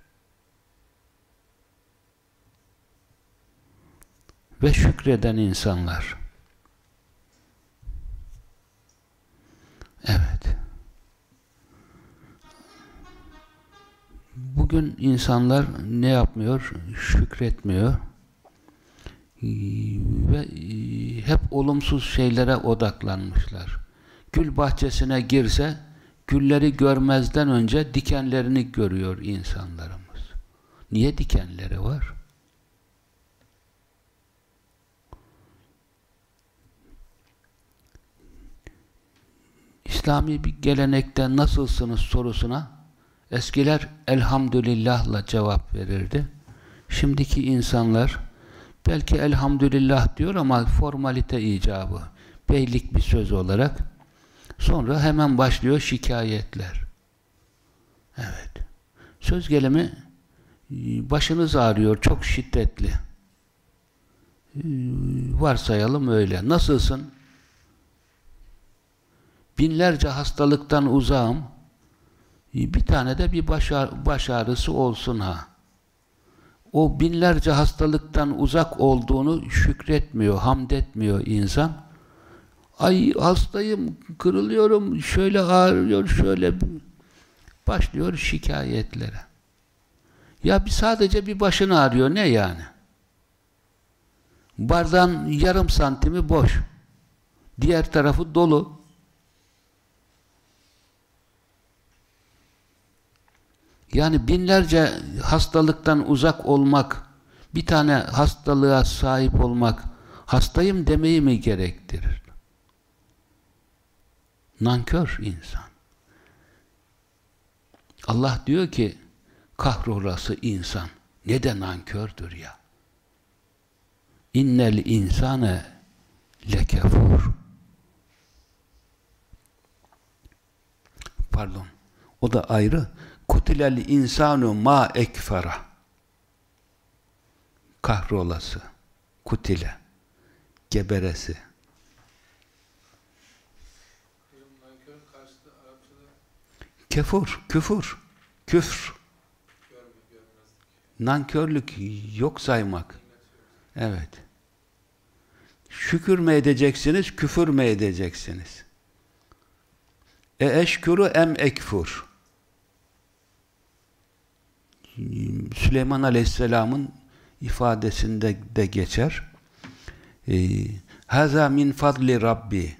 Ve şükreden insanlar. Evet. Bugün insanlar ne yapmıyor? Şükretmiyor ve e, hep olumsuz şeylere odaklanmışlar. Gül bahçesine girse gülleri görmezden önce dikenlerini görüyor insanlarımız. Niye dikenleri var? İslami bir gelenekte nasılsınız sorusuna eskiler elhamdülillahla cevap verirdi. Şimdiki insanlar Belki elhamdülillah diyor ama formalite icabı. Beylik bir söz olarak. Sonra hemen başlıyor şikayetler. Evet. Söz gelimi başınız ağrıyor çok şiddetli. Varsayalım öyle. Nasılsın? binlerce hastalıktan uzağım. Bir tane de bir baş, ağrısı olsun ha. O binlerce hastalıktan uzak olduğunu şükretmiyor, hamd etmiyor insan. Ay hastayım, kırılıyorum, şöyle ağrıyor, şöyle başlıyor şikayetlere. Ya bir sadece bir başın ağrıyor, ne yani? Bardağın yarım santimi boş. Diğer tarafı dolu. Yani binlerce hastalıktan uzak olmak, bir tane hastalığa sahip olmak, hastayım demeyi mi gerektirir? Nankör insan. Allah diyor ki, kahrolası insan, ne de nankördür ya. İnnel insane lekefur. Pardon. O da ayrı. Kutilel insanu ma ekfera. Kahrolası. Kutile. Geberesi. Kefur, küfür, küfr. Nankörlük yok saymak. Evet. Şükür mü edeceksiniz, küfür mü edeceksiniz? E eşkuru em ekfur. Süleyman Aleyhisselam'ın ifadesinde de geçer. E, Haza min fadli Rabbi.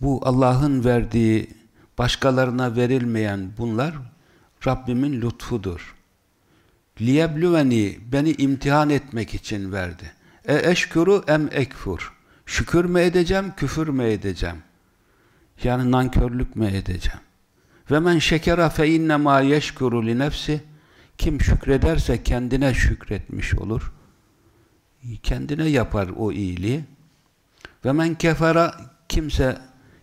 Bu Allah'ın verdiği, başkalarına verilmeyen bunlar Rabbimin lütfudur. Liyeblüveni beni imtihan etmek için verdi. E eşkuru em ekfur. Şükür mü edeceğim, küfür mü edeceğim? Yani nankörlük mü edeceğim? Ve men şekera fe inne ma yeşkuru li nefsi kim şükrederse kendine şükretmiş olur. Kendine yapar o iyiliği. Ve men kefera kimse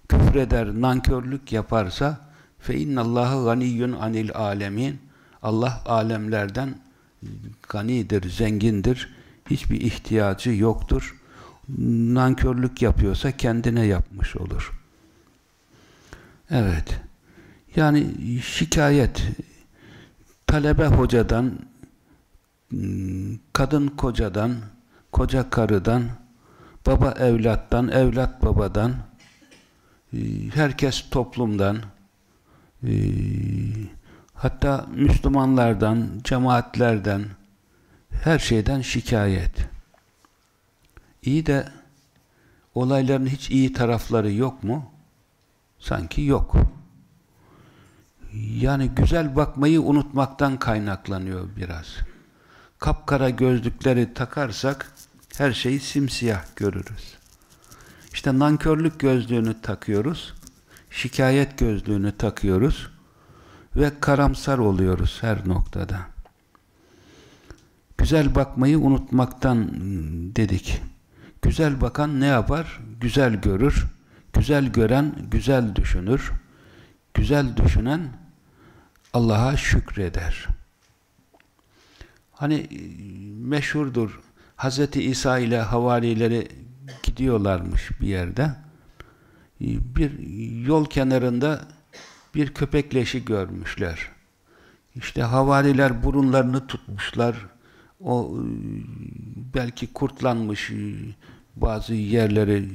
küfreder, nankörlük yaparsa fe innallâhe ganiyyun anil alemin Allah alemlerden ganidir, zengindir. Hiçbir ihtiyacı yoktur. Nankörlük yapıyorsa kendine yapmış olur. Evet. Yani şikayet talebe hocadan kadın kocadan koca karıdan baba evlattan evlat babadan herkes toplumdan hatta Müslümanlardan cemaatlerden her şeyden şikayet iyi de olayların hiç iyi tarafları yok mu? Sanki yok. Yani güzel bakmayı unutmaktan kaynaklanıyor biraz. Kapkara gözlükleri takarsak her şeyi simsiyah görürüz. İşte nankörlük gözlüğünü takıyoruz, şikayet gözlüğünü takıyoruz ve karamsar oluyoruz her noktada. Güzel bakmayı unutmaktan dedik. Güzel bakan ne yapar? Güzel görür. Güzel gören güzel düşünür. Güzel düşünen Allah'a şükreder. Hani meşhurdur. Hz. İsa ile havarileri gidiyorlarmış bir yerde. Bir yol kenarında bir köpek leşi görmüşler. İşte havariler burunlarını tutmuşlar. O belki kurtlanmış bazı yerleri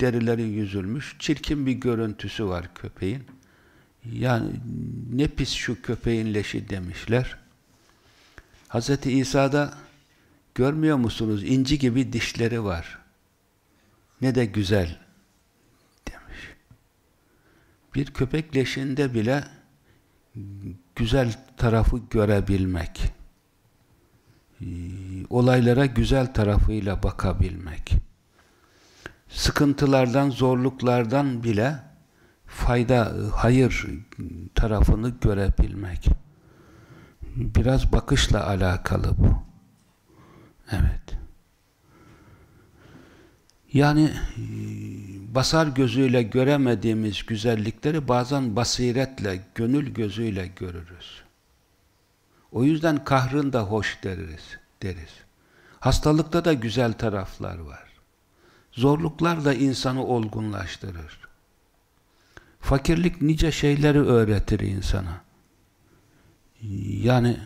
derileri yüzülmüş. Çirkin bir görüntüsü var köpeğin. Yani ne pis şu köpeğin leşi demişler. Hz. İsa'da görmüyor musunuz? İnci gibi dişleri var. Ne de güzel demiş. Bir köpek leşinde bile güzel tarafı görebilmek. Olaylara güzel tarafıyla bakabilmek sıkıntılardan, zorluklardan bile fayda, hayır tarafını görebilmek. Biraz bakışla alakalı bu. Evet. Yani basar gözüyle göremediğimiz güzellikleri bazen basiretle, gönül gözüyle görürüz. O yüzden kahrın da hoş deriz. deriz. Hastalıkta da güzel taraflar var. Zorluklar da insanı olgunlaştırır. Fakirlik nice şeyleri öğretir insana. Yani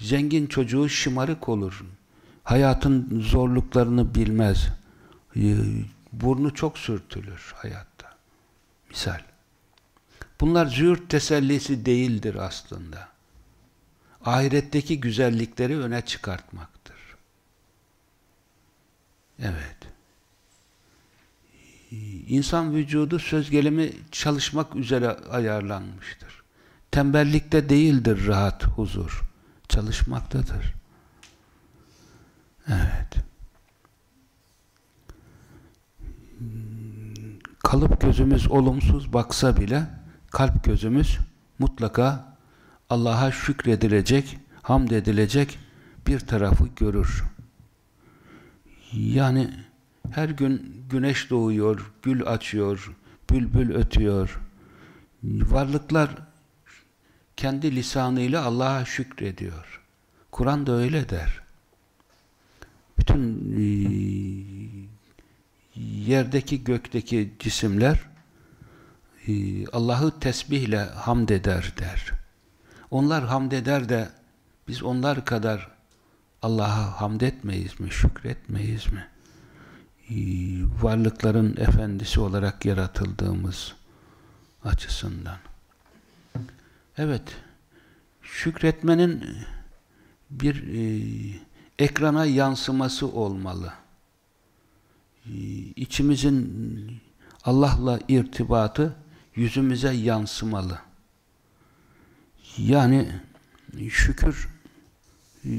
zengin çocuğu şımarık olur. Hayatın zorluklarını bilmez. Ee, burnu çok sürtülür hayatta. Misal. Bunlar züğürt tesellisi değildir aslında. Ahiretteki güzellikleri öne çıkartmaktır. Evet. İnsan vücudu söz gelimi çalışmak üzere ayarlanmıştır. Tembellikte değildir rahat, huzur. Çalışmaktadır. Evet. Kalıp gözümüz olumsuz baksa bile kalp gözümüz mutlaka Allah'a şükredilecek, hamd edilecek bir tarafı görür. Yani her gün güneş doğuyor, gül açıyor, bülbül ötüyor. Varlıklar kendi lisanıyla Allah'a şükrediyor. Kur'an da öyle der. Bütün e, yerdeki gökteki cisimler e, Allah'ı tesbihle hamd eder der. Onlar hamd eder de biz onlar kadar Allah'a hamd etmeyiz mi, şükretmeyiz mi? E, varlıkların efendisi olarak yaratıldığımız açısından. Evet, şükretmenin bir e, ekrana yansıması olmalı. E, içimizin Allah'la irtibatı yüzümüze yansımalı. Yani şükür e,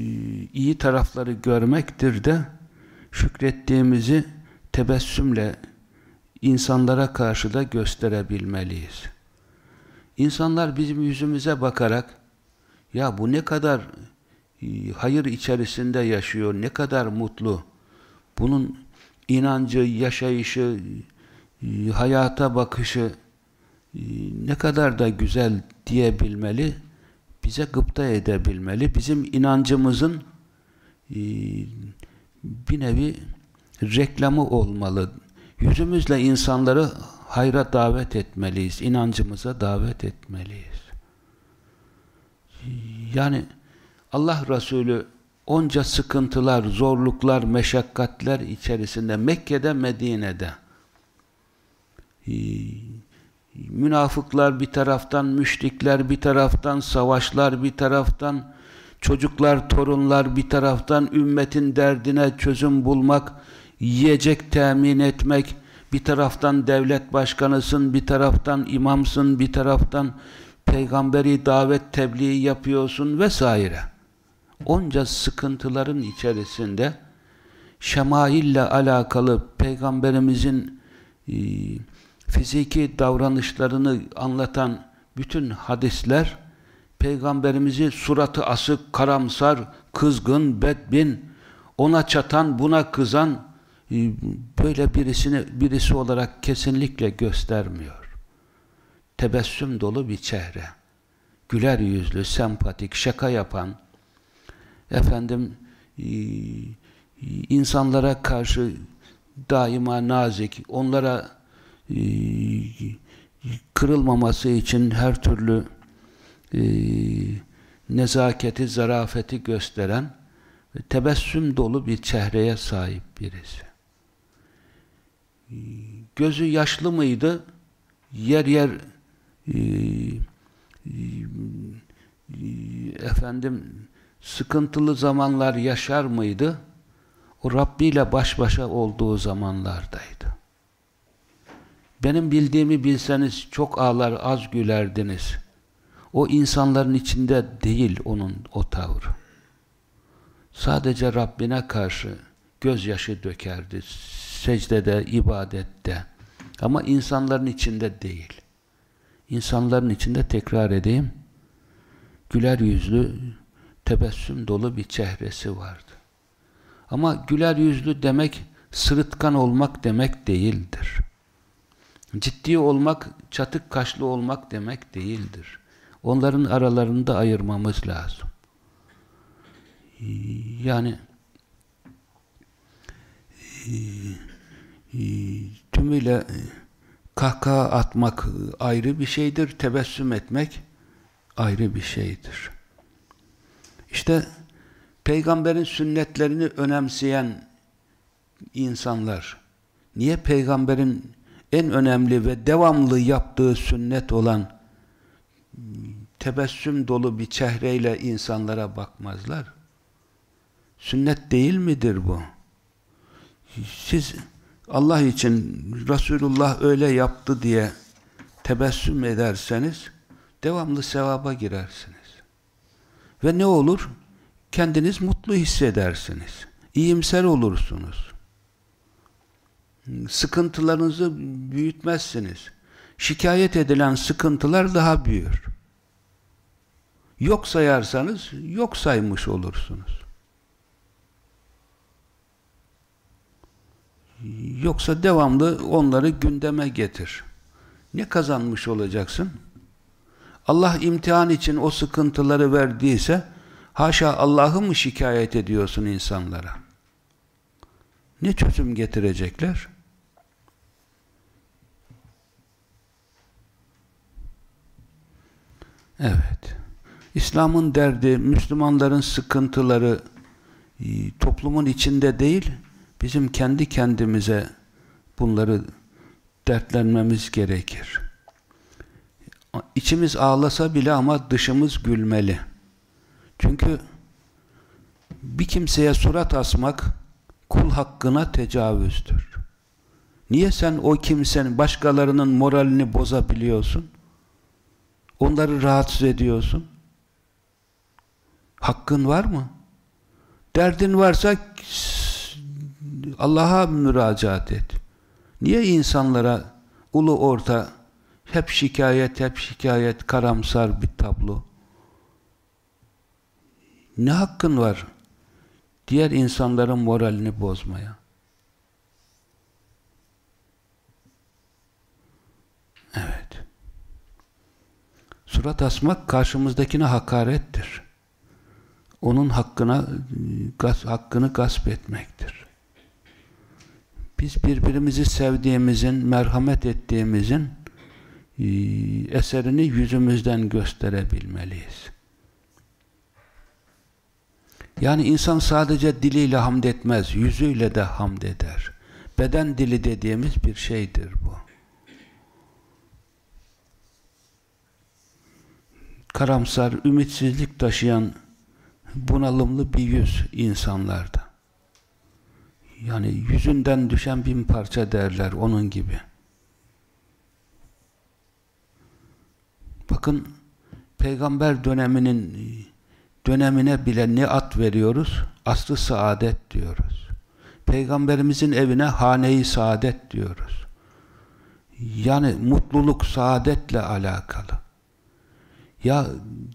iyi tarafları görmektir de şükrettiğimizi tebessümle insanlara karşı da gösterebilmeliyiz. İnsanlar bizim yüzümüze bakarak ya bu ne kadar e, hayır içerisinde yaşıyor, ne kadar mutlu. Bunun inancı, yaşayışı, e, hayata bakışı e, ne kadar da güzel diyebilmeli, bize gıpta edebilmeli. Bizim inancımızın bir nevi reklamı olmalı. Yüzümüzle insanları hayra davet etmeliyiz. inancımıza davet etmeliyiz. Yani Allah Resulü onca sıkıntılar, zorluklar, meşakkatler içerisinde Mekke'de, Medine'de münafıklar bir taraftan, müşrikler bir taraftan, savaşlar bir taraftan, çocuklar, torunlar bir taraftan ümmetin derdine çözüm bulmak, yiyecek temin etmek, bir taraftan devlet başkanısın, bir taraftan imamsın, bir taraftan peygamberi davet tebliği yapıyorsun vesaire. Onca sıkıntıların içerisinde şemaille alakalı peygamberimizin e, fiziki davranışlarını anlatan bütün hadisler peygamberimizi suratı asık, karamsar, kızgın, bedbin, ona çatan, buna kızan e, böyle birisini birisi olarak kesinlikle göstermiyor. Tebessüm dolu bir çehre. Güler yüzlü, sempatik, şaka yapan, efendim e, insanlara karşı daima nazik, onlara e, kırılmaması için her türlü nezaketi, zarafeti gösteren tebessüm dolu bir çehreye sahip birisi gözü yaşlı mıydı? Yer yer e, e, efendim sıkıntılı zamanlar yaşar mıydı? O Rabbi ile baş başa olduğu zamanlardaydı. Benim bildiğimi bilseniz çok ağlar, az gülerdiniz. O insanların içinde değil onun o tavrı. Sadece Rabbine karşı gözyaşı dökerdi secdede, ibadette. Ama insanların içinde değil. İnsanların içinde tekrar edeyim, güler yüzlü, tebessüm dolu bir çehresi vardı. Ama güler yüzlü demek, sırıtkan olmak demek değildir. Ciddi olmak, çatık kaşlı olmak demek değildir. Onların aralarında ayırmamız lazım. Yani e, tümüyle e, kahkaha atmak ayrı bir şeydir, tebessüm etmek ayrı bir şeydir. İşte peygamberin sünnetlerini önemseyen insanlar niye peygamberin en önemli ve devamlı yaptığı sünnet olan tebessüm dolu bir çehreyle insanlara bakmazlar? Sünnet değil midir bu? Siz Allah için Resulullah öyle yaptı diye tebessüm ederseniz devamlı sevaba girersiniz. Ve ne olur? Kendiniz mutlu hissedersiniz. İyimser olursunuz. Sıkıntılarınızı büyütmezsiniz. Şikayet edilen sıkıntılar daha büyür. Yok sayarsanız yok saymış olursunuz. Yoksa devamlı onları gündeme getir. Ne kazanmış olacaksın? Allah imtihan için o sıkıntıları verdiyse haşa Allah'ı mı şikayet ediyorsun insanlara? Ne çözüm getirecekler? Evet. İslam'ın derdi, Müslümanların sıkıntıları e, toplumun içinde değil, bizim kendi kendimize bunları dertlenmemiz gerekir. İçimiz ağlasa bile ama dışımız gülmeli. Çünkü bir kimseye surat asmak kul hakkına tecavüzdür. Niye sen o kimsenin, başkalarının moralini bozabiliyorsun? Onları rahatsız ediyorsun. Hakkın var mı? Derdin varsa Allah'a müracaat et. Niye insanlara ulu orta hep şikayet, hep şikayet, karamsar bir tablo? Ne hakkın var diğer insanların moralini bozmaya? Evet. Surat asmak karşımızdakine hakarettir. Onun hakkına gaz, hakkını gasp etmektir. Biz birbirimizi sevdiğimizin, merhamet ettiğimizin e, eserini yüzümüzden gösterebilmeliyiz. Yani insan sadece diliyle hamd etmez, yüzüyle de hamd eder. Beden dili dediğimiz bir şeydir bu. Karamsar, ümitsizlik taşıyan bunalımlı bir yüz insanlarda. Yani yüzünden düşen bin parça derler onun gibi. Bakın peygamber döneminin dönemine bile ne at veriyoruz? Aslı saadet diyoruz. Peygamberimizin evine haneyi saadet diyoruz. Yani mutluluk saadetle alakalı. Ya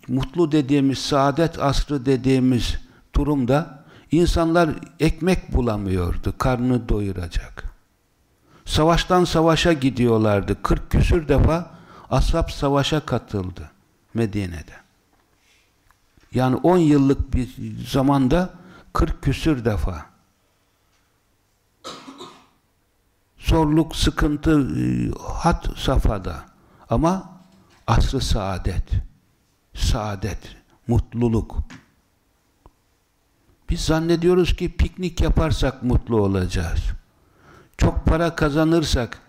mutlu dediğimiz, saadet asrı dediğimiz durumda insanlar ekmek bulamıyordu, karnını doyuracak. Savaştan savaşa gidiyorlardı. 40 küsür defa ashab savaşa katıldı Medine'de. Yani 10 yıllık bir zamanda 40 küsür defa. Zorluk, sıkıntı e, hat safhada. Ama asrı saadet, saadet, mutluluk. Biz zannediyoruz ki piknik yaparsak mutlu olacağız. Çok para kazanırsak,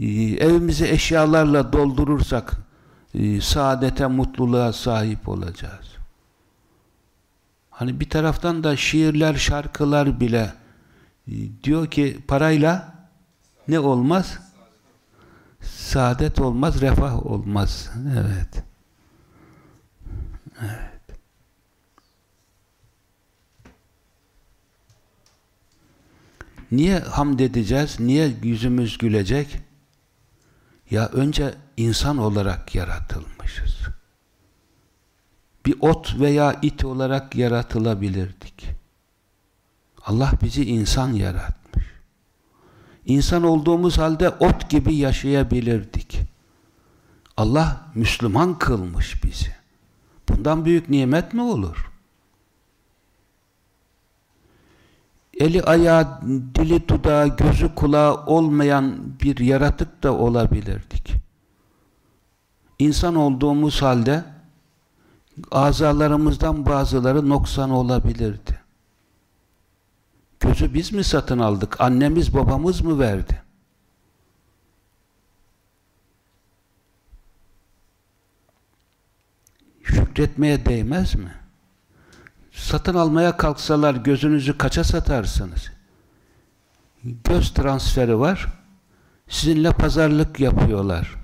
e, evimizi eşyalarla doldurursak, e, saadete, mutluluğa sahip olacağız. Hani bir taraftan da şiirler, şarkılar bile e, diyor ki parayla ne olmaz? Saadet olmaz, refah olmaz. Evet. Evet. Niye hamd edeceğiz? Niye yüzümüz gülecek? Ya önce insan olarak yaratılmışız. Bir ot veya it olarak yaratılabilirdik. Allah bizi insan yaratmış. İnsan olduğumuz halde ot gibi yaşayabilirdik. Allah Müslüman kılmış bizi. Bundan büyük nimet mi olur? eli ayağı, dili dudağı, gözü kulağı olmayan bir yaratık da olabilirdik. İnsan olduğumuz halde azalarımızdan bazıları noksan olabilirdi. Gözü biz mi satın aldık? Annemiz babamız mı verdi? Şükretmeye değmez mi? Satın almaya kalksalar gözünüzü kaça satarsınız? Göz transferi var. Sizinle pazarlık yapıyorlar.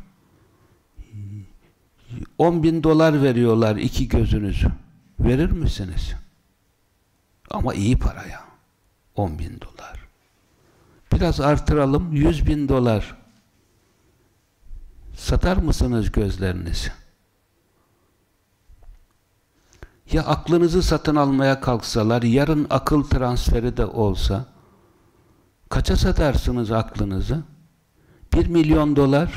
10 bin dolar veriyorlar iki gözünüzü. Verir misiniz? Ama iyi para ya. 10 bin dolar. Biraz artıralım. 100 bin dolar. Satar mısınız gözlerinizi? Ya aklınızı satın almaya kalksalar, yarın akıl transferi de olsa, kaça satarsınız aklınızı? 1 milyon dolar.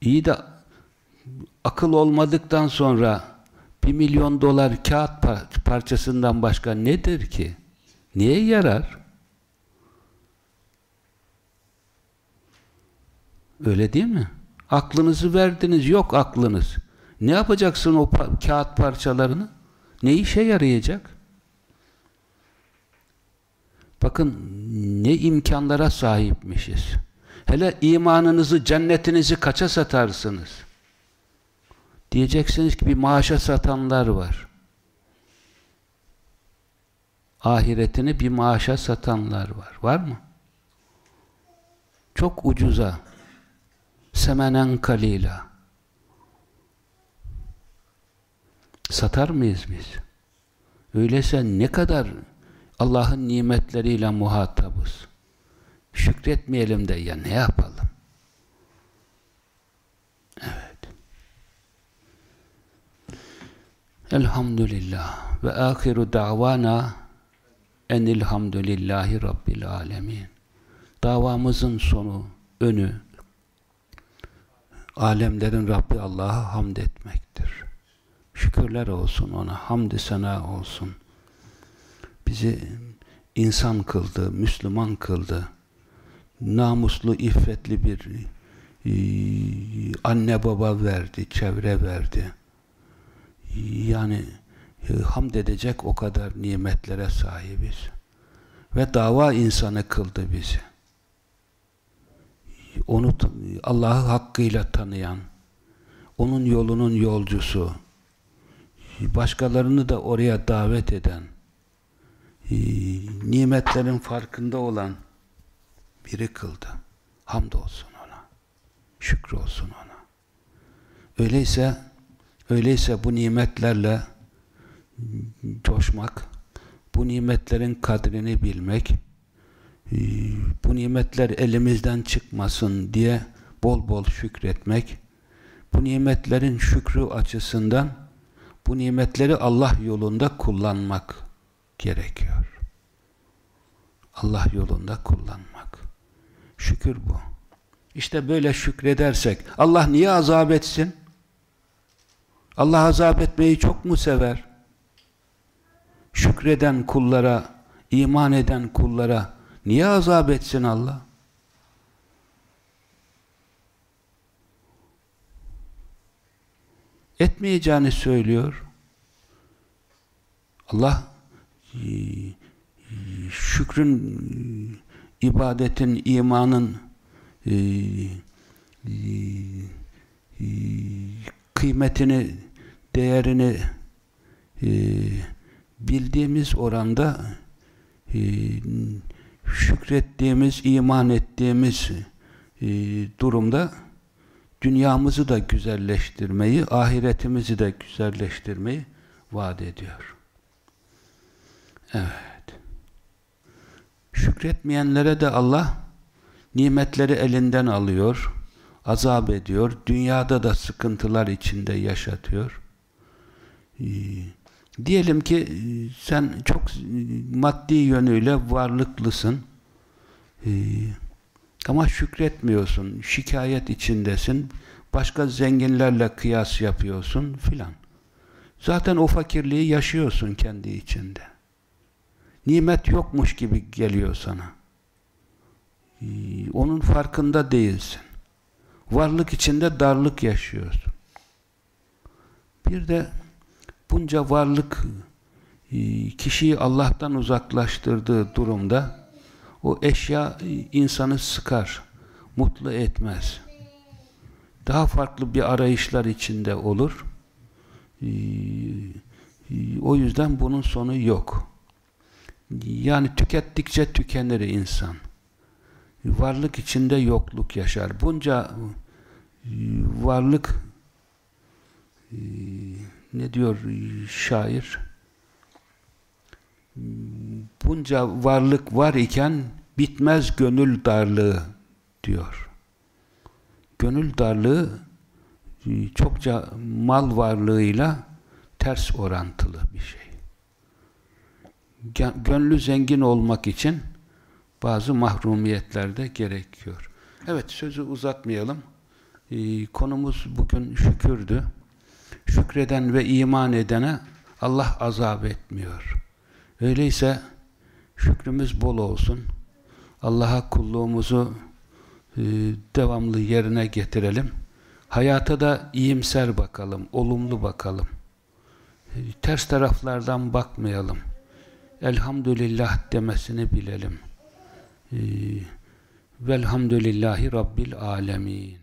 İyi de akıl olmadıktan sonra 1 milyon dolar kağıt parçasından başka nedir ki? Niye yarar? Öyle değil mi? Aklınızı verdiniz, yok aklınız. Ne yapacaksın o pa kağıt parçalarını? Ne işe yarayacak? Bakın ne imkanlara sahipmişiz. Hele imanınızı, cennetinizi kaça satarsınız? Diyeceksiniz ki bir maaşa satanlar var. Ahiretini bir maaşa satanlar var. Var mı? Çok ucuza. Semenen kalila. Satar mıyız biz? Öyleyse ne kadar Allah'ın nimetleriyle muhatabız. Şükretmeyelim de ya ne yapalım? Evet. Elhamdülillah ve ahiru davana enilhamdülillahi rabbil alemin. Davamızın sonu, önü alemlerin Rabbi Allah'a hamd etmektir. Şükürler olsun ona, hamd-i sena olsun. Bizi insan kıldı, Müslüman kıldı. Namuslu, iffetli bir e, anne baba verdi, çevre verdi. Yani e, hamd edecek o kadar nimetlere sahibiz. Ve dava insanı kıldı bizi. Onu Allah'ı hakkıyla tanıyan, onun yolunun yolcusu, başkalarını da oraya davet eden, e, nimetlerin farkında olan biri kıldı. Hamdolsun ona. Şükür olsun ona. Öyleyse öyleyse bu nimetlerle coşmak, bu nimetlerin kadrini bilmek, e, bu nimetler elimizden çıkmasın diye bol bol şükretmek, bu nimetlerin şükrü açısından bu nimetleri Allah yolunda kullanmak gerekiyor. Allah yolunda kullanmak. Şükür bu. İşte böyle şükredersek Allah niye azap etsin? Allah azap etmeyi çok mu sever? Şükreden kullara, iman eden kullara niye azap etsin Allah? Etmeyeceğini söylüyor. Allah e, şükrün, ibadetin, imanın e, e, kıymetini, değerini bildiğimiz oranda şükrettiğimiz, iman ettiğimiz durumda dünyamızı da güzelleştirmeyi, ahiretimizi de güzelleştirmeyi vaat ediyor. Evet. Şükretmeyenlere de Allah nimetleri elinden alıyor, azap ediyor, dünyada da sıkıntılar içinde yaşatıyor. Ee, diyelim ki e, sen çok maddi yönüyle varlıklısın. Ee, ama şükretmiyorsun, şikayet içindesin, başka zenginlerle kıyas yapıyorsun filan. Zaten o fakirliği yaşıyorsun kendi içinde. Nimet yokmuş gibi geliyor sana. Ee, onun farkında değilsin. Varlık içinde darlık yaşıyorsun. Bir de bunca varlık e, kişiyi Allah'tan uzaklaştırdığı durumda o eşya insanı sıkar, mutlu etmez. Daha farklı bir arayışlar içinde olur. Ee, O yüzden bunun sonu yok. Yani tükettikçe tükenir insan. Varlık içinde yokluk yaşar. Bunca e, varlık e, ne diyor e, şair? Bunca varlık var iken bitmez gönül darlığı diyor. Gönül darlığı e, çokça mal varlığıyla ters orantılı bir şey. Gö- Gönlü zengin olmak için bazı mahrumiyetler de gerekiyor. Evet sözü uzatmayalım. Ee, konumuz bugün şükürdü. Şükreden ve iman edene Allah azap etmiyor. Öyleyse şükrümüz bol olsun. Allah'a kulluğumuzu e, devamlı yerine getirelim. Hayata da iyimser bakalım, olumlu bakalım. E, ters taraflardan bakmayalım. Elhamdülillah demesini bilelim. Ee, Velhamdülillahi Rabbil Alemin.